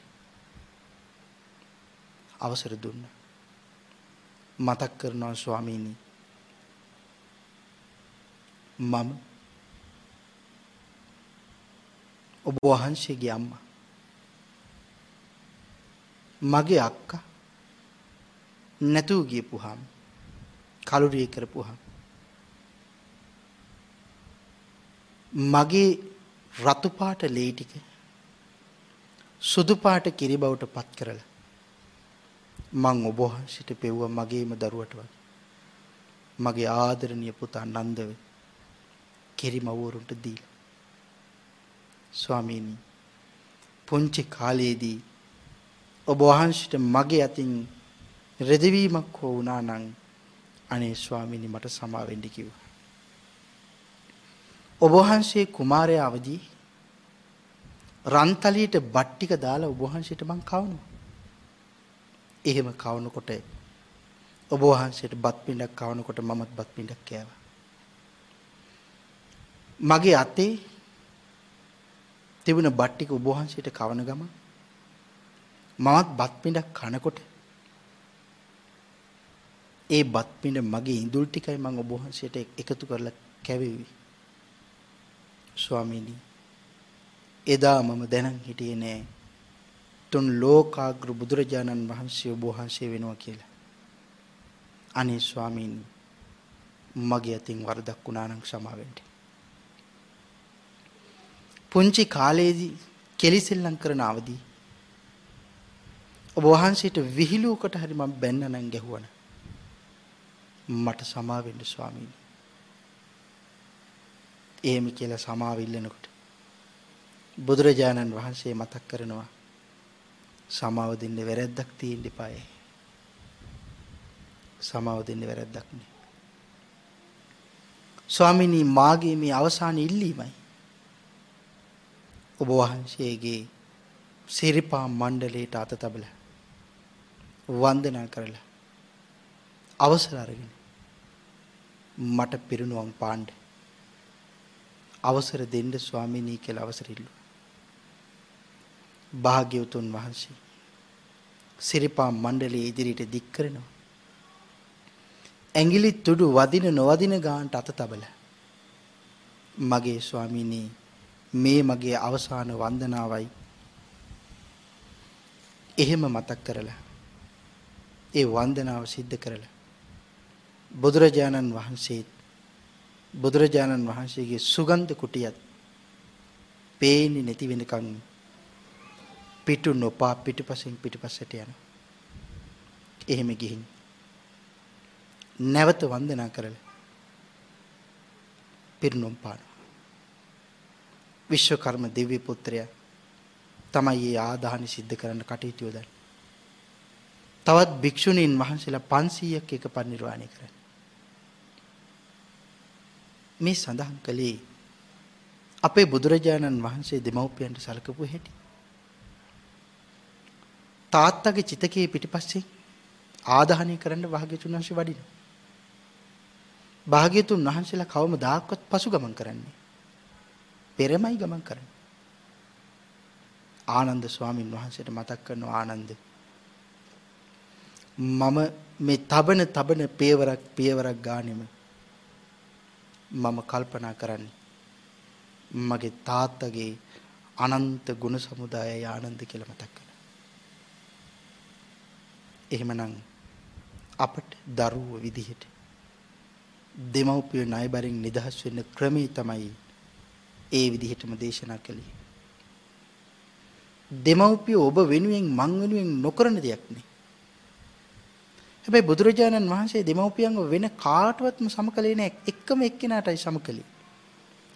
S2: අවසර දුන්න. මතක් කරනවා ස්වාමීනී මම ඔබ වහන්සේගේ අම්මා. මගේ අක්කා නැතුව ගියපුහම කලුරිය කරපුහම මගේ රතු පාට ලේ ටික සුදු පාට කිරි බවට පත් කරලා මං ඔබ වහන්සේට පෙව්වා මගේම දරුවට වගේ. මගේ ආදරණීය පුතා නන්දව කිරි මවුවරුන්ට දීලා. ස්වාමීනි පුංචි කාලයේදී ඔබ වහන්සේට මගේ අතින් රෙදවීමක් හෝ වුණා නම් අනේ ස්වාමීනි මට සමා වෙන්න කිව්වා. ඔබ වහන්සේ කුමාරයා අවදී රන්තලියට බත් ටික දාලා ඔබ වහන්සේට මං කවනවා. එහෙම කවනකොට ඔබ වහන්සේට බත් පිඬක් කවනකොට මමත් බත් පිඬක් කෑවා. මගේ අතේ තිබුණ බත් ටික ඔබ වහන්සේට කවන ගම මමත් බත් පිඬක් කනකොට ඒ බත් පිඬ මගේ ඉඳුල් ටිකයි මම ඔබ වහන්සේට එකතු කරලා කැවෙවි. ස්වාමීනි එදා මම දැනන් හිටියේ නෑ තුන් ලෝකාග්‍ර බුදුරජාණන් වහන්සේ ඔබ වහන්සේ වෙනවා කියලා. අනේ ස්වාමීනි මගේ අතින් වරදක් වුණා නම් සමාවෙන්න. පුංචි කාලේදී කෙලිසෙල්ලම් කරන අවදී ඔබ වහන්සේට විහිළුවකට හරි මම බැන්න නම් ගැහුවනා මට සමාවෙන්න ස්වාමීනි. එහෙම කියලා සමාවිල්ලනකොට බුදුරජාණන් වහන්සේ මතක් කරනවා සමාව දෙන්න වැරැද්දක් තියෙන්න එපායි. සමාව දෙන්න වැරැද්දක් නෑ. ස්වාමිනී මාගේ මේ අවසාන ඉල්ලීමයි. ඔබ වහන්සේගේ සිරිපා මණ්ඩලයට අත තබල වන්දනා කරලා අවසර අරගෙන මට පිරිනුවම් පාණ්ඩ අවසර දෙන්න ස්වාමිනී කියලා අවසරිල්ලු. භාග්‍යවතුන් වහන්සේ සිරිපා මණ්ඩලයේ ඉදිරියට දික් කරනවා. ඇඟිලි තුඩු වදින නොවදින ගාන්ට අත තබල. මගේ ස්වාමිනී මේ මගේ අවසාන වන්දනාවයි. එහෙම මතක් කරලා ඒ වන්දනාව සිද්ධ කරලා බුදුරජාණන් වහන්සේත් බුදුරජාණන් වහන්සේගේ සුගන්ධ කුටියත් පේන්නේ නැති වෙනකන් පිටු නොපා පිටිපසින් පිටිපස්සට යන. එහෙම ගිහින් නැවත වන්දනා කරලා පිරිනොම් පාන. විශ්වකර්ම දිව්‍ය පුත්‍රයා තමයි මේ ආදාහන සිද්ධ කරන්න කටයුතු යොදන්නේ. තවත් භික්ෂුණීන් වහන්සේලා 500ක් එක පරිනිර්වාණය කරන්නේ. මේ සඳහන් කළේ අපේ බුදුරජාණන් වහන්සේ දෙමව්පියන්ට සලකපු හැටි. තාත්තගේ චිතකයේ පිටිපස්සේ ආදාහනය කරන්න භාග්‍යතුන් වහන්සේ වඩිනවා. භාග්‍යතුන් වහන්සේලා කවම දාක්වත් පසු ගමන් කරන්නේ. පෙරමයි ගමන් කරන්නේ. ආනන්ද ස්වාමින් වහන්සේට මතක් කරන ආනන්ද මම මේ තබන තබන පියවරක් පියවරක් ගානෙම මම කල්පනා කරන්නේ මගේ තාත්තගේ අනන්ත ගුණ සමුදායය ආනන්ද කියලා මතක් කරනවා. එහෙමනම් අපට දරුව විදිහට දෙමව්පිය ණයබරින් නිදහස් වෙන්න ක්‍රමේ තමයි ඒ විදිහටම දේශනා කළේ. දෙමව්පිය ඔබ වෙනුවෙන් මං වෙනුවෙන් නොකරන දෙයක් නේ. හැබැයි බුදුරජාණන් වහන්සේ දෙමව්පියන්ව වෙන කාටවත්ම සමකලේ නැහැ. එකම එක්කෙනාටයි සමකලේ.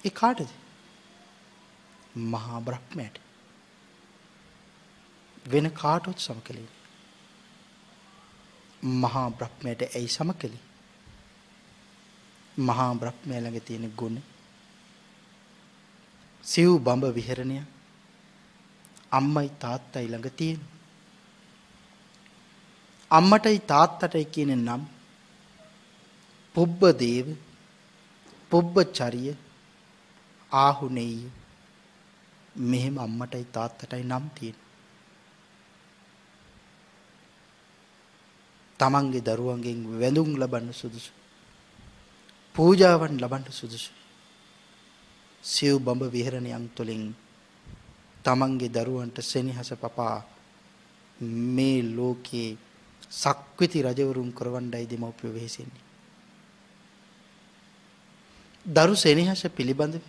S2: ඒ කාටද? මහා බ්‍රහ්මයාට. වෙන කාටවත් සමකලේ මහා බ්‍රහ්මයට ඇයි සමකලේ? මහා බ්‍රහ්මයා ළඟ තියෙන ගුණ සිව් බඹ විහරණය. අම්මයි තාත්තයි ළඟ තියෙන. අම්මටයි තාත්තටයි කියන නම් පුබ්බ දේව පුබ්බචරිය ආහුනෙය මෙහෙම අම්මටයි තාත්තටයි නම් තියෙන. තමන්ගේ දරුවන්ගෙන් වැඳුම් ලබන්න සුදුසු පූජාවන් ලබන්න සුදුසු. සිව් බඹ විහරණයන් තුළින් තමන්ගේ දරුවන්ට සෙනෙහස පපා මේ ලෝකේ සක්විති රජවරුන් කරවණ්ඩයි දෙමව්පිය වෙහෙසෙන්නේ. දරු සෙනෙහස පිළිබඳව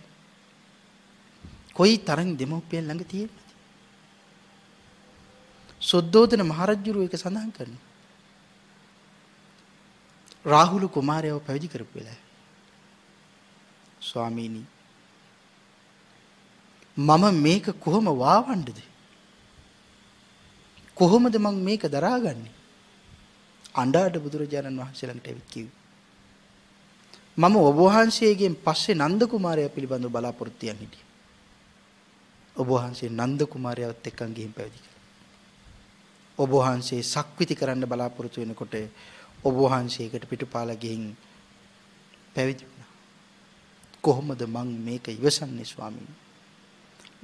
S2: කොයි තරම් දෙමව්පියන් ළඟ තියෙනවද? සොද්දෝදන මහරජුරු එක සඳහන් කරනවා. රාහුල කුමාරයව පැවිදි කරපු වෙලාවේ ස්වාමීනි මම මේක කොහොම වාවන්නද? කොහොමද මම මේක දරාගන්නේ? අඬාට බුදුරජාණන් වහන්සේ ළඟට ඇවිත් කිව්වා. මම ඔබ වහන්සේගෙන් පස්සේ නන්ද කුමාරයා පිළිබඳව බලාපොරොත්තු වෙන හිටියේ. ඔබ වහන්සේ නන්ද කුමාරයාවත් එක්කන් ගිහින් පැවිදි කළා. ඔබ වහන්සේ සක්විති කරන්න බලාපොරොත්තු වෙනකොට ඔබ වහන්සේකට පිටුපාලා ගිහින් පැවිදි වුණා. කොහොමද මං මේක ඉවසන්නේ ස්වාමීනි?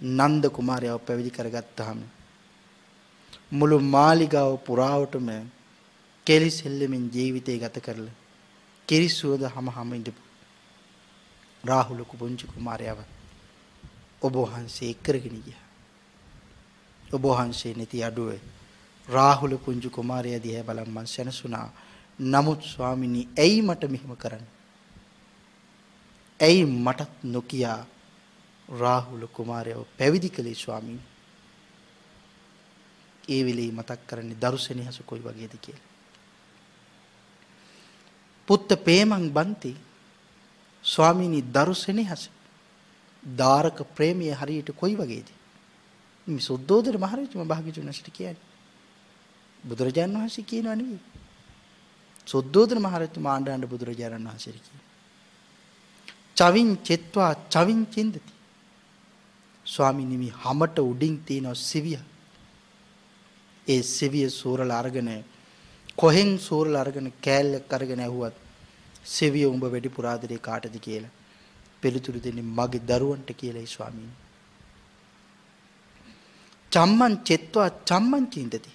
S2: නන්ද කුමාරයාව පැවිදි කරගත්තාම මුළු මාලිගාව පුරාවටම කෙලි සෙල්ලමින් ජීවිතය ගත කරලා කිරිස්සුවද හම හම ඉඳපු රාහුල කුපුංචි කුමාරයාව ඔබ වහන්සේ එක්කරගෙන ගියා. ඔබ වහන්සේ නැති අඩුවේ රාහුල පුංචි කුමාරයා දිහා බලන් මං සැනසුණා. නමුත් ස්වාමිනී ඇයි මට මෙහෙම කරන්නේ? ඇයි මටත් නොකියා රාහුල කුමාරයව පැවිදි කළේ ස්වාමීන් ඒ වෙලේ මතක් කරන්නේ දරුසෙනෙහස කොයි වගේද කියලා. පුත්ත පේමං බන්ති ස්වාමීනි දරුසෙනෙහස දාරක ප්‍රේමිය හරියට කොයි වගේද? මේ සුද්ධෝදන මහරජතුමා භාග්‍යතුන්සට කියන්නේ. බුදුරජාණන් වහන්සේ කියනවා නෙවෙයි. සුද්ධෝදන මහරජතුමා ආණ්ඩාණ්ඩ බුදුරජාණන් වහන්සේට කියනවා. චවින් චෙත්වා චවින් චින්දති. ස්වාමීනි මේ හැමට උඩින් තියෙන සිවිය. ඒ සිවිය සූරල අරගෙන කොහෙන් සූරල අරගෙන කෑල්ලක් අරගෙන ඇහුවත් සිවිය උඹ වැඩිපුර ආදරේ කාටද කියලා පිළිතුරු දෙන්නේ මගේ දරුවන්ට කියලායි ස්වාමීනි. චම්මන් චෙත්වා චම්මන් චින්දති.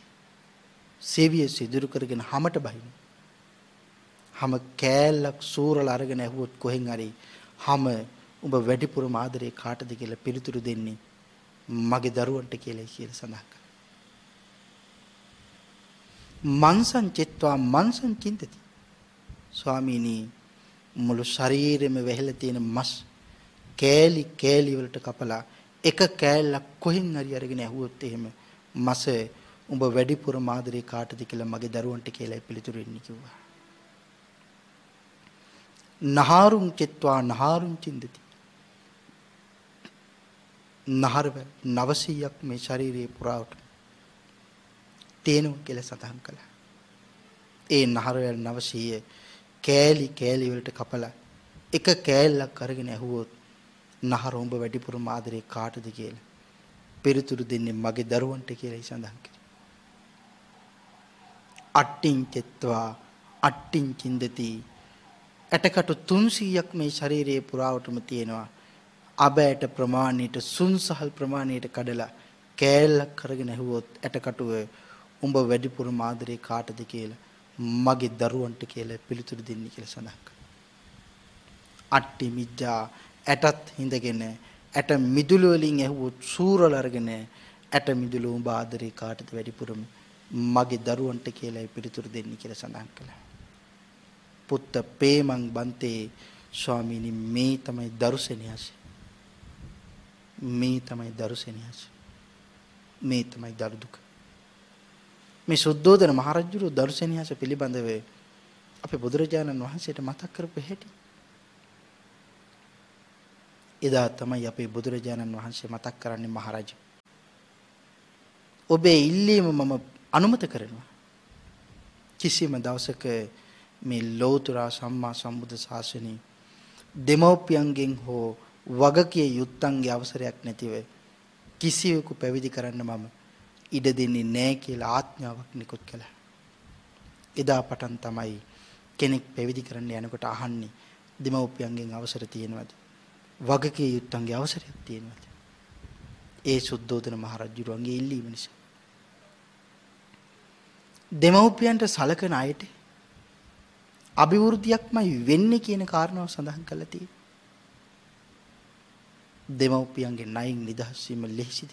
S2: සෙවිය සිදුරු කරගෙන හැමට බහින. හැම කෑල්ලක් සූරල අරගෙන ඇහුවොත් කොහෙන් හරි හැම උඹ වැඩිපුරම ආදරේ කාටද කියලා පිළිතුරු දෙන්නේ මගේ දරුවන්ට කියලා කියලා සඳහන් කරනවා. මන්සං චිත්වා මන්සං චින්තති. ස්වාමීනි මුළු ශරීරෙම වැහිලා තියෙන මස් කෑලි කෑලි වලට කපලා එක කෑල්ලක් කොහෙන් හරි අරගෙන ඇහුවොත් එහෙම මස උඹ වැඩිපුර මාදරේ කාටද කියලා මගේ දරුවන්ට කියලා පිළිතුරු එන්නේ කිව්වා. නහාරුං චෙත්වා නහාරුං චින්දති. නහරව 900ක් මේ ශරීරයේ පුරාවට තේනවා කියලා සඳහන් කළා. ඒ නහරවැල් 900 කෑලි කෑලි වලට කපලා එක කෑල්ලක් අරගෙන ඇහුවොත් නහර උඹ වැඩිපුර ආදරේ කාටද කියලා පිරිතුරු දෙන්නේ මගේ දරුවන්ට කියලා සඳහන් කළා. අට්ටින් චෙත්වා අට්ටින් චින්දති ඇටකටු 300ක් මේ ශරීරයේ පුරාවටම තියෙනවා. අබෑට ප්‍රමාණයට සුන්සහල් ප්‍රමාණයට කඩලා කෑල්ලක් කරගෙන ඇහුවොත් ඇටකටුව උඹ වැඩිපුර ආදරේ කාටද කියලා මගේ දරුවන්ට කියලා පිළිතුරු දෙන්න කියලා සඳහන් කරනවා. අට්ටි මිජ්ජා ඇටත් හිඳගෙන ඇට මිදුළු වලින් ඇහුවොත් සූරල අරගෙන ඇට මිදුළු උඹ ආදරේ කාටද වැඩිපුරම මගේ දරුවන්ට කියලා පිළිතුරු දෙන්න කියලා සඳහන් කළා. පුත්ත පේමං බන්තේ ස්වාමීනි මේ තමයි දරුසෙනියස. මේ තමයි දරුසෙනියස. මේ තමයි දරු දුක. මේ සුද්ධෝදන මහරජුරු දර්ශනීයස පිළිබඳව අපේ බුදුරජාණන් වහන්සේට මතක් කරපු හැටි. එදා තමයි අපේ බුදුරජාණන් වහන්සේ මතක් කරන්නේ මහරජ. ඔබේ ඉල්ලීම මම අනුමත කරනවා. කිසිම දවසක මේ ලෝතුරා සම්මා සම්බුද්ධ ශාසනය දෙමෝපියන්ගෙන් හෝ වගකිය යුත්තන්ගේ අවසරයක් නැතිව කිසිවෙකු පැවිදි කරන්න මම ඉඩ දෙන්නේ නැහැ කියලා ආඥාවක් නිකුත් කළා. එදා පටන් තමයි කෙනෙක් පැවිදි කරන්න යනකොට අහන්නේ දෙමව්පියන්ගෙන් අවසර තියෙනවද? වගකීම් යුත්තන්ගේ අවසරයක් තියෙනවද? ඒ සුද්ධෝදන මහරජුරුවන්ගේ ඉල්ලීම නිසා. දෙමව්පියන්ට සලකන අයට අභිවෘද්ධියක්මයි වෙන්නේ කියන කාරණාව සඳහන් කරලා තියෙනවා. දෙමව්පියන්ගේ ණයින් නිදහස් වීම ලෙහෙසිද?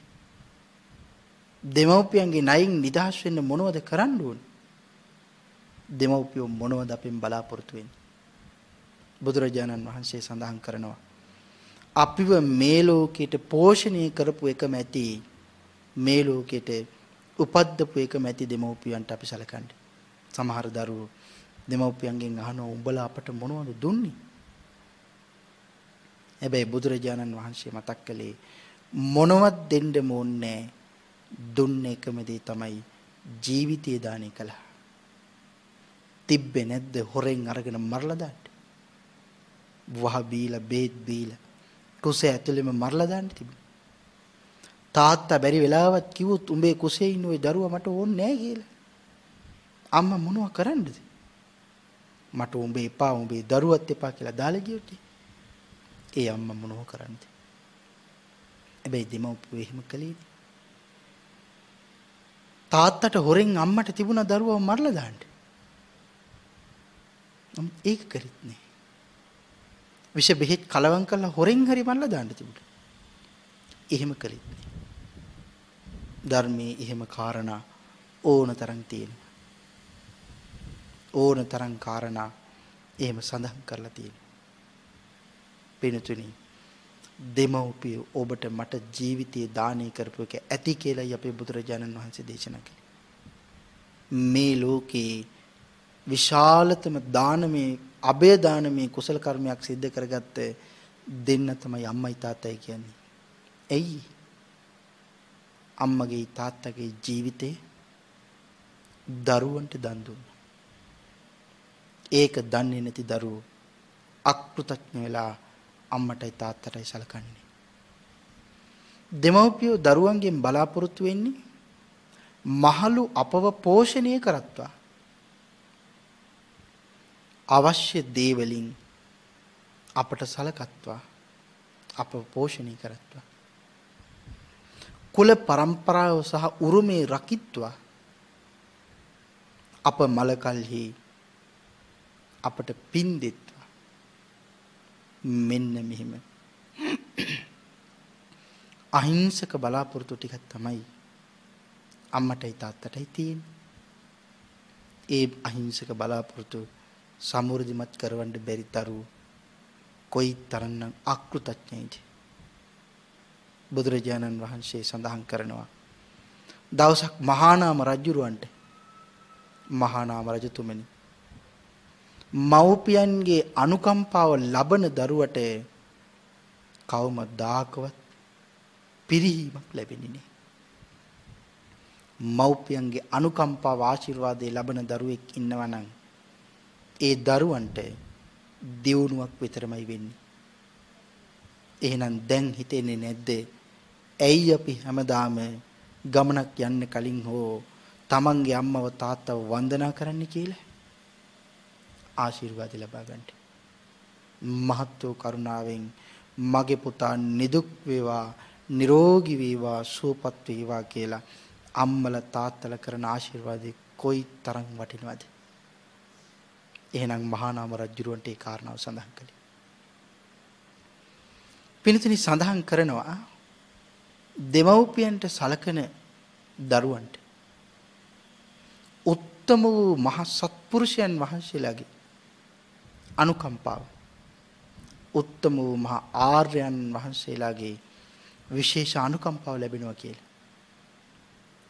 S2: දෙමව්පියන්ගේ ණයින් නිදහස් වෙන්න මොනවද කරන්න ඕනේ? දෙමව්පියෝ මොනවද අපෙන් බලාපොරොත්තු වෙන්නේ? බුදුරජාණන් වහන්සේ සඳහන් කරනවා අපිව මේ ලෝකෙට පෝෂණය කරපු එකම ඇති මේ ලෝකෙට උපද්දපු එකම ඇති දෙමව්පියන්ට අපි සැලකන්නේ. සමහර දරුවෝ දෙමව්පියන්ගෙන් අහනවා උඹලා අපට මොනවද දුන්නේ? හැබැයි බුදුරජාණන් වහන්සේ මතක් කළේ මොනවත් දෙන්න ඕනේ දුන්න එකම දේ තමයි ජීවිතය දානය කළා. තිබ්බේ නැද්ද හොරෙන් අරගෙන මරලා දාන්න? වහ බීලා බේත් බීලා කුසේ ඇතුළෙම මරලා දාන්න තිබුණා. තාත්තා බැරි වෙලාවත් කිව්වොත් උඹේ කුසේ ඉන්න ওই දරුවා මට ඕනේ නැහැ කියලා. අම්මා මොනව කරන්නද? මට උඹේ එපා උඹේ දරුවත් එපා කියලා දාලා ගියොත් ඒ අම්මා මොනව කරන්නද? හැබැයි දෙමව්පියෝ එහෙම කළේ නෑ. තාත්තට හොරෙන් අම්මට තිබුණ දරුවව මරලා දාන්න. ඒක කරෙත් නෑ. විෂ බෙහෙත් කලවම් කරලා හොරෙන් හරි මරලා දාන්න තිබුණා. එහෙම කළෙත් නෑ. ධර්මයේ එහෙම කාරණා ඕන තරම් තියෙනවා. ඕන තරම් කාරණා එහෙම සඳහන් කරලා තියෙනවා. පිනතුනි දෙමව්පිය ඔබට මට ජීවිතයේ දානය කරපු එක ඇති කියලායි අපේ බුදුරජාණන් වහන්සේ දේශනා කළේ. මේ ලෝකේ විශාලතම දානමේ අබය දානමේ කුසල කර්මයක් සිද්ධ කරගත්ත දෙන්න තමයි අම්මයි තාත්තයි කියන්නේ. ඇයි? අම්මගේ තාත්තගේ ජීවිතේ දරුවන්ට දන් දුන්නා. ඒක දන්නේ නැති දරුවෝ අකෘතඥ වෙලා අම්මටයි තාත්තටයි සලකන්නේ. දෙමව්පියෝ දරුවන්ගෙන් බලාපොරොත්තු වෙන්නේ මහලු අපව පෝෂණය කරත්වා. අවශ්‍ය දේ වලින් අපට සලකත්වා අප පෝෂණය කරත්වා. කුල પરම්පරාව සහ උරුමේ රකිත්වා අප මලකල්හි අපට පින් දෙත් මෙන්න මෙහෙම අහිංසක බලාපොරොත්තු ටිකක් තමයි අම්මටයි තාත්තටයි තියෙන්නේ. ඒ අහිංසක බලාපොරොත්තු සමෘද්ධිමත් කරවන්න බැරි තරු කොයි තරම්නම් අකෘතඥයිද බුදුරජාණන් වහන්සේ සඳහන් කරනවා දවසක් මහානාම රජුරවන්ට මහානාම රජතුමනි මව්පියන්ගේ අනුකම්පාව ලබන දරුවට කවමදාකවත් පිරිහීමක් ලැබෙන්නේ නැහැ. මව්පියන්ගේ අනුකම්පාව ආශිර්වාදයේ ලබන දරුවෙක් ඉන්නවා නම් ඒ දරුවන්ට දියුණුවක් විතරමයි වෙන්නේ. එහෙනම් දැන් හිතෙන්නේ නැද්ද? ඇයි අපි හැමදාම ගමනක් යන්න කලින් හෝ තමන්ගේ අම්මව තාත්තව වන්දනා කරන්න කියලා ආශිර්වාද ලබා ගන්නට. මහත් වූ කරුණාවෙන් මගේ පුතා නිදුක් වේවා නිරෝගී වේවා සුවපත් වේවා කියලා අම්මල තාත්තල කරන ආශිර්වාදේ කොයි තරම් වටිනවද? එහෙනම් මහා නාම රජුරවන්ට ඒ කාරණාව සඳහන් කළේ. පින්තුනි සඳහන් කරනවා දෙමව්පියන්ට සලකන දරුවන්ට උත්තම වූ මහ සත්පුරුෂයන් වහන්සේලාගේ අනුකම්පාව උත්තම වූ මහා ආර්යයන් වහන්සේලාගේ විශේෂ අනුකම්පාව ලැබෙනවා කියලා.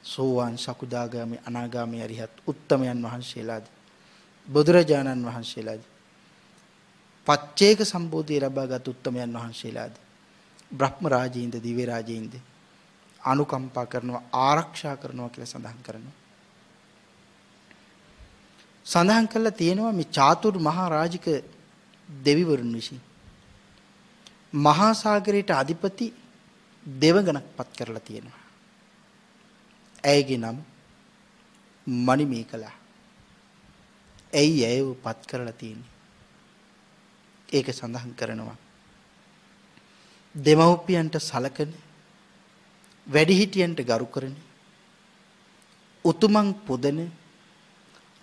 S2: සෝවාන් සකුදාගාමි අනාගාමි අරිහත් උත්තමයන් වහන්සේලාද බුදුරජාණන් වහන්සේලාද පච්චේක සම්බෝධිය ලබාගත් උත්තමයන් වහන්සේලාද බ්‍රහ්ම රාජීන්ද දිව්‍ය රාජීන්ද අනුකම්පා කරනවා ආරක්ෂා කරනවා කියලා සඳහන් කරනවා සඳහන් කරලා තියෙනවා මේ චාතුර් මහා රාජික දෙවිවරුන් විසින් මහා සාගරයට අධිපති දෙවගණක් පත් කරලා තියෙනවා. ඇයගේ නම මණිමේකලා. ඇයි ඇයව පත් කරලා තියෙන්නේ? ඒක සඳහන් කරනවා. දෙමව්පියන්ට සලකන වැඩිහිටියන්ට ගරු කරන උතුමන් පොදන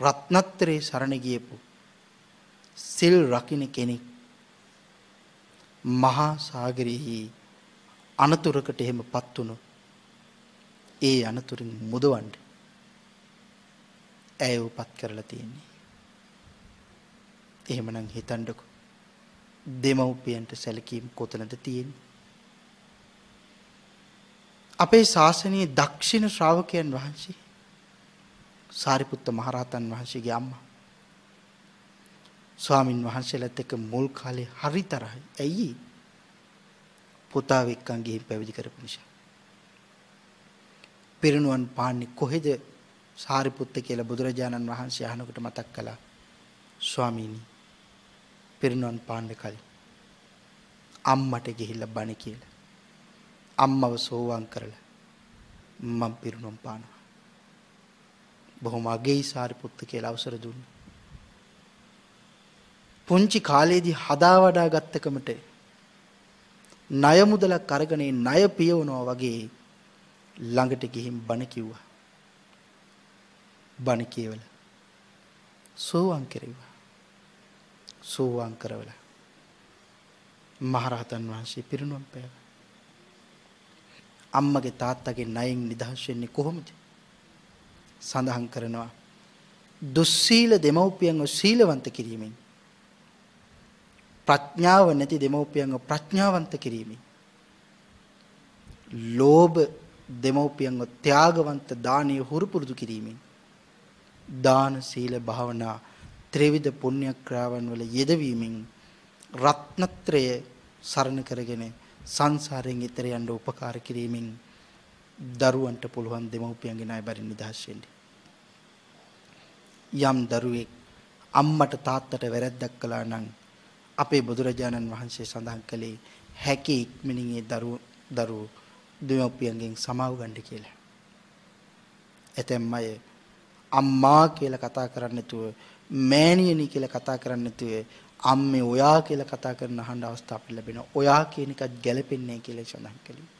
S2: රත්නත්‍රයේ සරණ ගියපු සිල් රකින්න කෙනෙක් මහා සාගරෙහි අනතුරකට එහෙමපත් වුණොත් ඒ අනතුරින් මුදවන්න ඇයව පත් කරලා තියෙන්නේ. එහෙමනම් හිතන්නකෝ දෙමව්පියන්ට සැලකීම් කොතනද තියෙන්නේ? අපේ ශාසනයේ දක්ෂිණ ශ්‍රාවකයන් වහන්සේ සාරිපුත්ත මහරහතන් වහන්සේගේ අම්මා ස්වාමින් වහන්සේලාත් එක්ක මුල් කාලේ හරි තරහයි. ඇයි? පුතා එක්කන් ගිහින් පැවිදි කරපු නිසා. පිරිනුවන් පාන්නේ කොහෙද සාරිපුත්ත කියලා බුදුරජාණන් වහන්සේ අහනකොට මතක් කළා. ස්වාමීනි පිරිනුවන් පාන්න කලින් අම්මට ගිහිල්ලා බණ කියලා. අම්මව සෝවාන් කරලා මම පිරිනුවන් පානවා. බොහොම අගෙයි සාරිපුත්ත කියලා අවසර දුන්නා. පුංචි කාලේදී හදා වඩා ගත්තකමට ණය මුදලක් අරගෙන ණය පියවනවා වගේ ළඟට ගිහින් බණ කිව්වා. බණ කියවල සෝවාන් කෙරෙව්වා. සෝවාන් කරවල මහරහතන් වහන්සේ පිරිනුවම් පෑවා. අම්මගේ තාත්තගේ ණයෙන් නිදහස් වෙන්නේ කොහොමද? සඳහන් කරනවා. දුස්සීල දෙමව්පියන්ව සීලවන්ත කිරීමෙන්. ප්‍රඥාව නැති දෙමව්පියන්ව ප්‍රඥාවන්ත කිරීමෙන්. ලෝභ දෙමව්පියන්ව ත්‍යාගවන්ත දානීය හුරු පුරුදු කිරීමෙන්. දාන සීල භාවනා ත්‍රිවිධ පුණ්‍යක්‍රාවන් වල යෙදවීමෙන් රත්නත්‍රය සරණ කරගෙන සංසාරයෙන් ඈතර යන්න උපකාර කිරීමෙන් දරුවන්ට පුළුවන් දෙමව්පියන්ගේ ණය බරින් නිදහස් වෙන්න. යම් දරුවෙක් අම්මට තාත්තට වැරැද්දක් කළා නම් අපේ බුදුරජාණන් වහන්සේ සඳහන් කළේ හැකි ඉක්මනින් ඒ දරුව දරුව දෙමව්පියන්ගෙන් සමාව ගන්න කියලා. ඇතැම් අය අම්මා කියලා කතා කරන්නේ නැතුව මෑණියනි කියලා කතා කරන්නේ නැතුව අම්මේ ඔයා කියලා කතා කරන අහන්න අවස්ථාවක් ලැබෙනවා. ඔයා කියන එකත් ගැළපෙන්නේ නැහැ කියලා සඳහන් කළේ.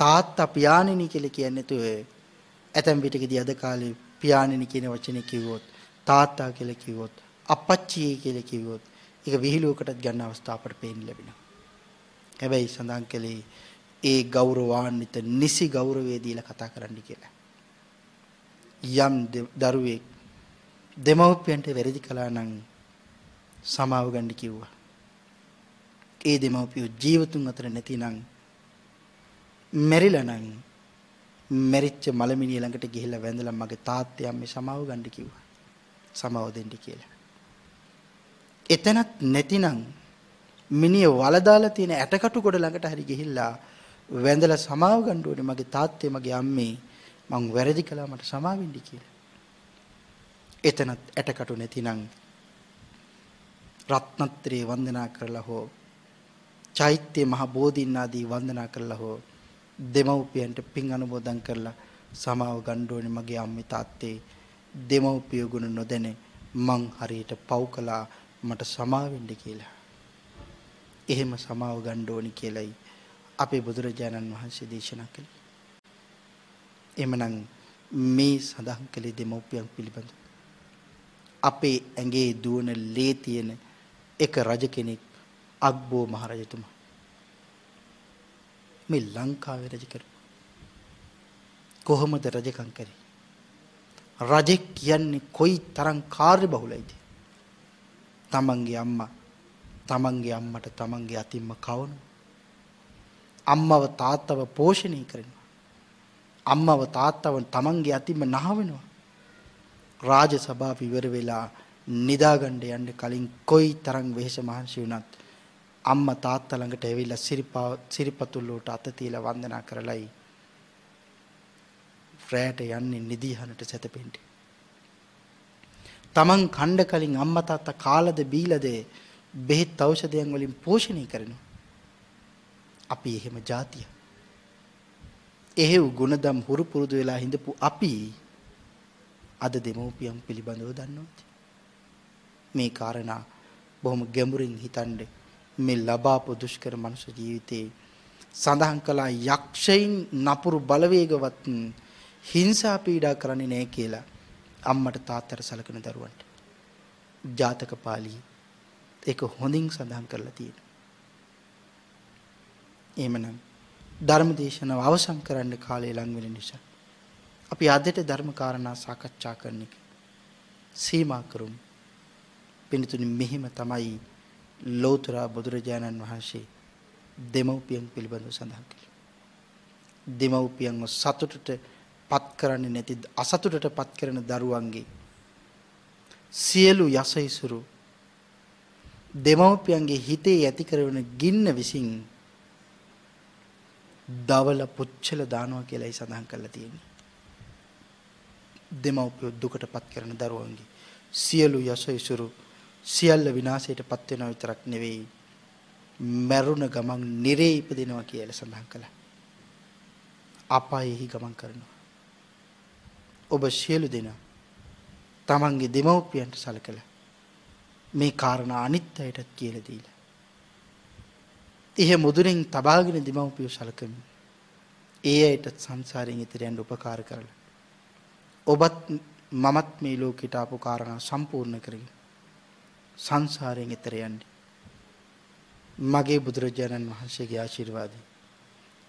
S2: තාත්තා පියාණෙනි කියලා කියන්නේ නැතුව ඇතැම් විටකදී අද කාලේ පියාණෙනි කියන වචනේ කිව්වොත් තාත්තා කියලා කිව්වොත් අපච්චි කියලා කිව්වොත් ඒක විහිළුවකටත් ගන්න අවස්ථා අපට පේන්න ලැබෙනවා. හැබැයි සඳහන් කළේ ඒ ගෞරවාන්විත නිසි ගෞරවය දීලා කතා කරන්න කියලා. යම් දරුවෙක් දෙමව්පියන්ට වැරදි කළා නම් සමාව ගන්න කිව්වා. ඒ දෙමව්පියෝ ජීවතුන් අතර නැතිනම් මැරිලා නම් මැරිච්ච මලමිනිය ළඟට ගිහිල්ලා වැඳලා මගේ තාත්තේ අම්මේ සමාව ගන්න කිව්වා. සමාව දෙන්න කියලා. එතනත් නැතිනම් මිනිය වල දාලා තියෙන ඇටකටු කොට ළඟට හරි ගිහිල්ලා වැඳලා සමාව ගන්න ඕනේ මගේ තාත්තේ මගේ අම්මේ මං වැරදි කළා මට සමාවෙන්න කියලා. එතනත් ඇටකටු නැතිනම් රත්නත්‍රේ වන්දනා කරලා හෝ චෛත්‍ය මහ බෝධීන් ආදී වන්දනා කරලා හෝ දෙමව්පියන්ට පින් අනුමෝදන් කරලා සමාව ගන්න ඕනේ මගේ අම්මේ තාත්තේ දෙමව්පිය ගුණ නොදැන මං හරියට පව් කළා මට සමාවෙන්න කියලා. එහෙම සමාව ගන්න ඕනි කියලයි අපේ බුදුරජාණන් වහන්සේ දේශනා කළේ. එමනම් මේ සඳහන් කළේ දෙමව්පියන් පිළිබඳ. අපේ ඇඟේ දුවන ලේ තියෙන එක රජ කෙනෙක් අග්බෝ මහරජතුමා. මේ ලංකාවේ රජ කරු. කොහොමද රජකම් කරේ? රජෙක් කියන්නේ කොයි තරම් කාර්ය බහුලයිද? තමන්ගේ අම්මා තමන්ගේ අම්මට තමන්ගේ අතින්ම කවනවා. අම්මව තාත්තව පෝෂණය කරනවා. අම්මව තාත්තව තමන්ගේ අතින්ම නහවෙනවා. රාජ සභාව ඉවර වෙලා නිදාගන්න යන්න කලින් කොයි තරම් වෙහෙස මහන්සි වුණත් අම්මා තාත්තා ළඟට ඇවිල්ලා සිරිපා සිරිපතුල්ලෝට අත තියලා වන්දනා කරලයි රැයට යන්නේ නිදිහනට සැතපෙන්න. තමන් කණ්ඩ කලින් අම්මා තාත්තා කාලද බීලද බෙහෙත් ඖෂධයන් වලින් පෝෂණය කරනවා. අපි එහෙම જાතිය. එහෙව් ගුණදම් හුරු පුරුදු වෙලා හිඳපු අපි අද දෙමෝපියන් පිළිබඳව දන්නවද? මේ කාරණා බොහොම ගැඹුරින් හිතන්නේ මේ ලබාපු දුෂ්කර මනුෂ්‍ය ජීවිතේ සඳහන් කළා යක්ෂයින් නපුරු බලවේගවත් හිංසා පීඩා කරන්නේ නැහැ කියලා අම්මට තාත්තට සලකන දරුවන්ට ජාතක පාළියේ ඒක හොඳින් සඳහන් කරලා තියෙනවා. එහෙමනම් ධර්ම දේශනාව අවසන් කරන්න කාලය ලඟ වෙන නිසා අපි අදට ධර්ම කාරණා සාකච්ඡා කරන්න සීමා කරමු. පින්තුනි මෙහිම තමයි ලෞතර බුදුරජාණන් වහන්සේ දෙමව්පියන් පිළිබඳව සඳහන් කළේ. දෙමව්පියන්ව සතුටට පත් කරන්නේ නැති අසතුටට පත් කරන දරුවන්ගේ සියලු යසයිසුරු දෙමව්පියන්ගේ හිතේ ඇති කරන ගින්න විසින් දවල පුච්චල දානවා කියලායි සඳහන් කරලා තියෙන්නේ. දෙමව්පියෝ දුකටපත් කරන දරුවන්ගේ සියලු යසයිසුරු සියල්ල විනාශයට පත් වෙනවා විතරක් නෙවෙයි මරුණ ගමන් නිරේ ඉපදිනවා කියලා සඳහන් කළා. අපායෙහි ගමන් කරනවා. ඔබ සියලු දෙනා තමන්ගේ දෙමව්පියන්ට සලකලා මේ කාරණා අනිත් අයටත් කියලා දීලා. එහෙ මුදුරින් තබාගෙන දෙමව්පියෝ සලකමින් ඒ අයටත් සංසාරයෙන් ඉතර යන්න උපකාර කරලා ඔබත් මමත් මේ ලෝකෙට ආපු කාරණා සම්පූර්ණ කරගෙන සංසාරයෙන් එතර යන්නේ. මගේ බුදුරජාණන් වහන්සේගේ ආශිර්වාදය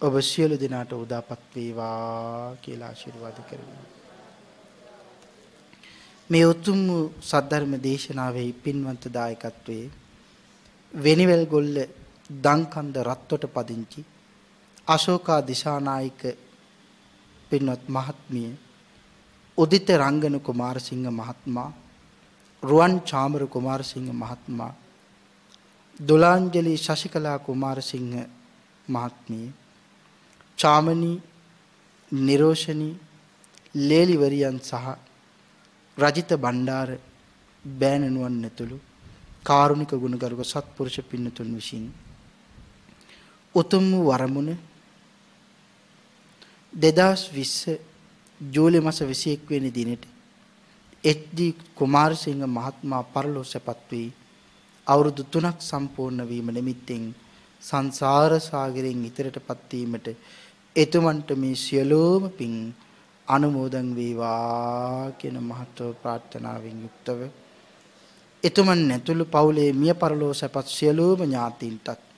S2: ඔබ සියලු දෙනාට උදාපත් වේවා කියලා ආශිර්වාද කරනවා. මේ උතුම් සද්ධර්ම දේශනාවේ පින්වන්ත දායකත්වයේ වෙනිවැල් ගොල්ල දංකන්ද රත්වට පදිංචි අශෝකා දිසානායක පින්වත් මහත්මිය උදිත රංගන කුමාරසිංහ මහත්මයා රුවන් චාමර කුමාරසිංහ මහත්මයා දුලාංජලි ශශිකලා කුමාරසිංහ මහත්මිය චාමනී නිරෝෂණී ලේලිවරියන් සහ රජිත බණ්ඩාර බෑනනුවන් නැතුළු කාරුණික ගුණගරුක සත්පුරුෂ පින්නතුන් විසින් උතුම් වූ වරමුණ 2020 ජූලි මාස 21 වෙනි දිනට එච්.ඩී. කුමාරසිංහ මහත්මයා පරලෝ සැපත් වී අවුරුදු 3ක් සම්පූර්ණ වීම නිමිත්තෙන් සංසාර සාගරයෙන් ඉතරටපත් වීමට එතුමන්ට මේ සියලුම පින් අනුමෝදන් වේවා කියන මහත්ව ප්‍රාර්ථනාවෙන් යුක්තව එතුමන් නැතුළු පවුලේ මිය පරලෝ සැපත් සියලුම ඥාතීන්ටත්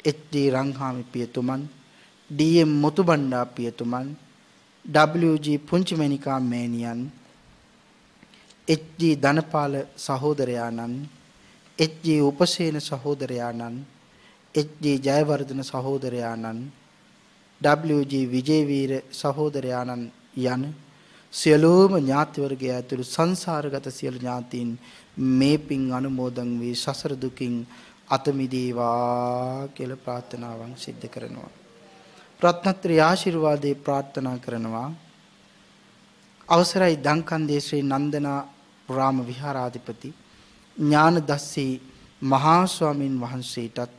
S2: එච්.ඩී. රංහාමි පියතුමන් ඩී.එම්. මුතුබණ්ඩා පියතුමන් W.G. පුංචිමැණිකා මෑණියන් එච්.ජී. ධනපාල සහෝදරයාණන් එච්.ජී. උපසේන සහෝදරයාණන් එච්.ජී. ජයවර්ධන සහෝදරයාණන් W.G. විජේවීර සහෝදරයාණන් යන සියලුම ඥාතිවර්ගය ඇතුළු සංසාරගත සියලු ඥාතීන් මේ පින් අනුමෝදන් වී සසර දුකින් අත මිදේවා කියලා ප්‍රාර්ථනාවන් සිද්ධ කරනවා. රත්නත්‍රි ආශිර්වාදේ ප්‍රාර්ථනා කරනවා. අවසරයි දංකන්දේ ශ්‍රී නන්දනා රාම විහාරාධිපති ඥානදස්සී මහා ස්වාමින් වහන්සේටත්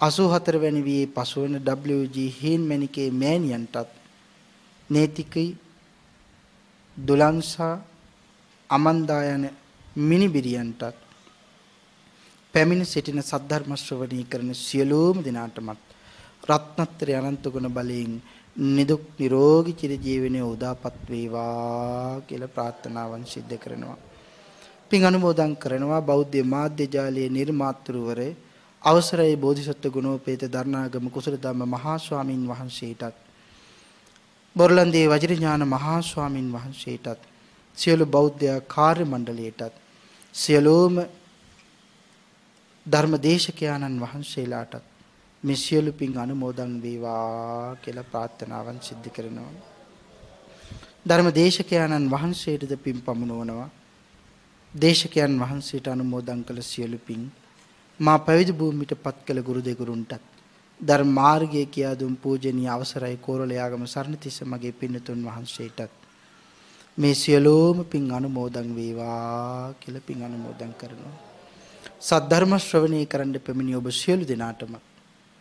S2: 84 වැනි වියේ පසුවන WG හීන්මැණිකේ මෑණියන්ටත් නේතිකයි දුලංසා අමන්දා යන මිනිබිරියන්ටත් පැමිණ සිටින සද්ධර්ම ශ්‍රවණී කරන සියලුම දෙනාටමත් රත්නත්‍රය අනන්ත ගුණ බලයෙන් නිදුක් නිරෝගී චිරජීවනයේ උදාපත් වේවා කියලා ප්‍රාර්ථනාවන් සිද්ධ කරනවා. පින් අනුමෝදන් කරනවා බෞද්ධ මාධ්‍ය ජාලයේ නිර්මාතෘවරේ අවසරයි බෝධිසත්ව ගුණෝපේත දරණාගම කුසල ධම්ම මහා ස්වාමින් වහන්සේටත් බොරලන්දේ වජිරඥාන මහා ස්වාමින් වහන්සේටත් සියලු බෞද්ධ කාර්ය මණ්ඩලයටත් සියලුම ධර්මදේශකයාණන් වහන්සේලාටත් මේ සියලු පින් අනුමෝදන් වේවා කියලා ප්‍රාර්ථනාවන් සිද්ධ කරනවා. ධර්මදේශකයාණන් වහන්සේටද පින් පමුණවනවා. දේශකයන් වහන්සේට අනුමෝදන් කළ සියලු පින් මා පැවිදි භූමියට පත් කළ ගුරු දෙගුරුන්ටත් ධර්ම මාර්ගයේ කියා දුන් පූජනීය අවසරයි කෝරළයාගම සරණතිස්ස මගේ පින්නතුන් වහන්සේටත් මේ සියලෝම පින් අනුමෝදන් වේවා කියලා පින් අනුමෝදන් කරනවා. සද්ධර්ම ශ්‍රවණය කරන්න පැමිණි ඔබ සියලු දෙනාටම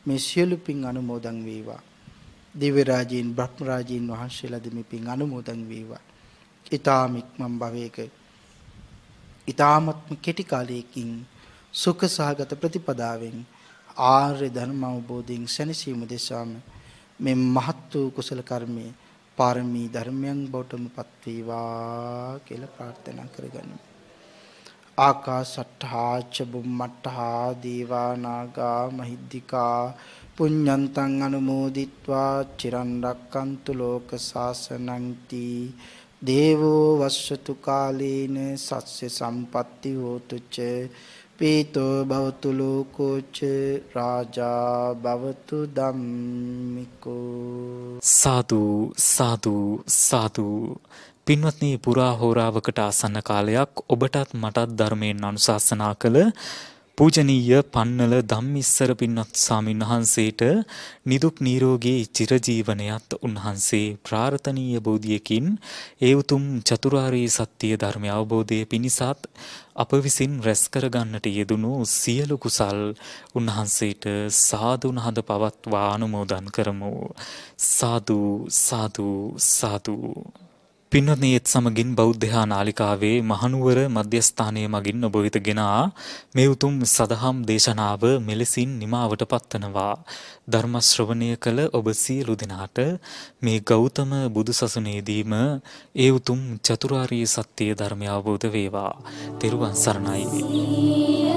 S2: මේ සියලු පින් අනුමෝදන් වේවා. දිව්‍ය රාජීන් බ්‍රහ්ම රාජීන් වහන්සේලා දෙමි පින් අනුමෝදන් වේවා. ඊ타ම ඉක්මන් භවයක ඊ타මත්ම කෙටි කාලයකින් සුඛ සහගත ප්‍රතිපදාවෙන් ආර්ය ධර්ම අවබෝධයෙන් සැනසීම දෙසාම මේ මහත් වූ කුසල කර්මයේ පාරමී ධර්මයන් බවටමපත් වේවා කියලා ප්‍රාර්ථනා කරගනිමු. ආකාසට්ඨාච බුම්මට්ඨා දීවානාගා මහිද්దికා පුඤ්ඤන්තං අනුමෝදිත්වා චිරන් රැක්කන්තු ලෝක සාසනං තී දේවෝ වස්සතු කාලේන සස්්‍ය සම්පatti හෝතු ච පීතෝ භවතු ලෝකෝ ච රාජා භවතු ධම්මිකෝ
S1: සාදු සාදු සාදු පින්වත්නි පුරා හෝරාවකට ආසන්න කාලයක් ඔබටත් මටත් ධර්මයෙන් අනුශාසනා කළ පූජනීය පන්නල ධම්මිස්සර පින්වත් ස්වාමින් වහන්සේට නිදුක් නිරෝගී චිරජීවනයත් උන්වහන්සේ ප්‍රාර්ථනීය බෝධියකින් ඒ උතුම් චතුරාර්ය සත්‍ය ධර්මය අවබෝධයේ පිණිසත් අප විසින් රැස් කරගන්නට යෙදුණු සියලු කුසල් උන්වහන්සේට සාදු නහද පවත්වා අනුමෝදන් කරමු. සාදු සාදු සාදු. පින්වත්නි ඒත් සමගින් බෞද්ධ නාලිකාවේ මහනුවර මධ්‍යස්ථානයේ මගින් ඔබ වෙත ගෙනා මේ උතුම් සදහම් දේශනාව මෙලෙසින් නිමාවට පත්වනවා. ධර්ම ශ්‍රවණය කළ ඔබ සියලු දෙනාට මේ ගෞතම බුදුසසුනේදීම ඒ උතුම් චතුරාර්ය සත්‍ය ධර්මය අවබෝධ වේවා. තෙරුවන් සරණයි.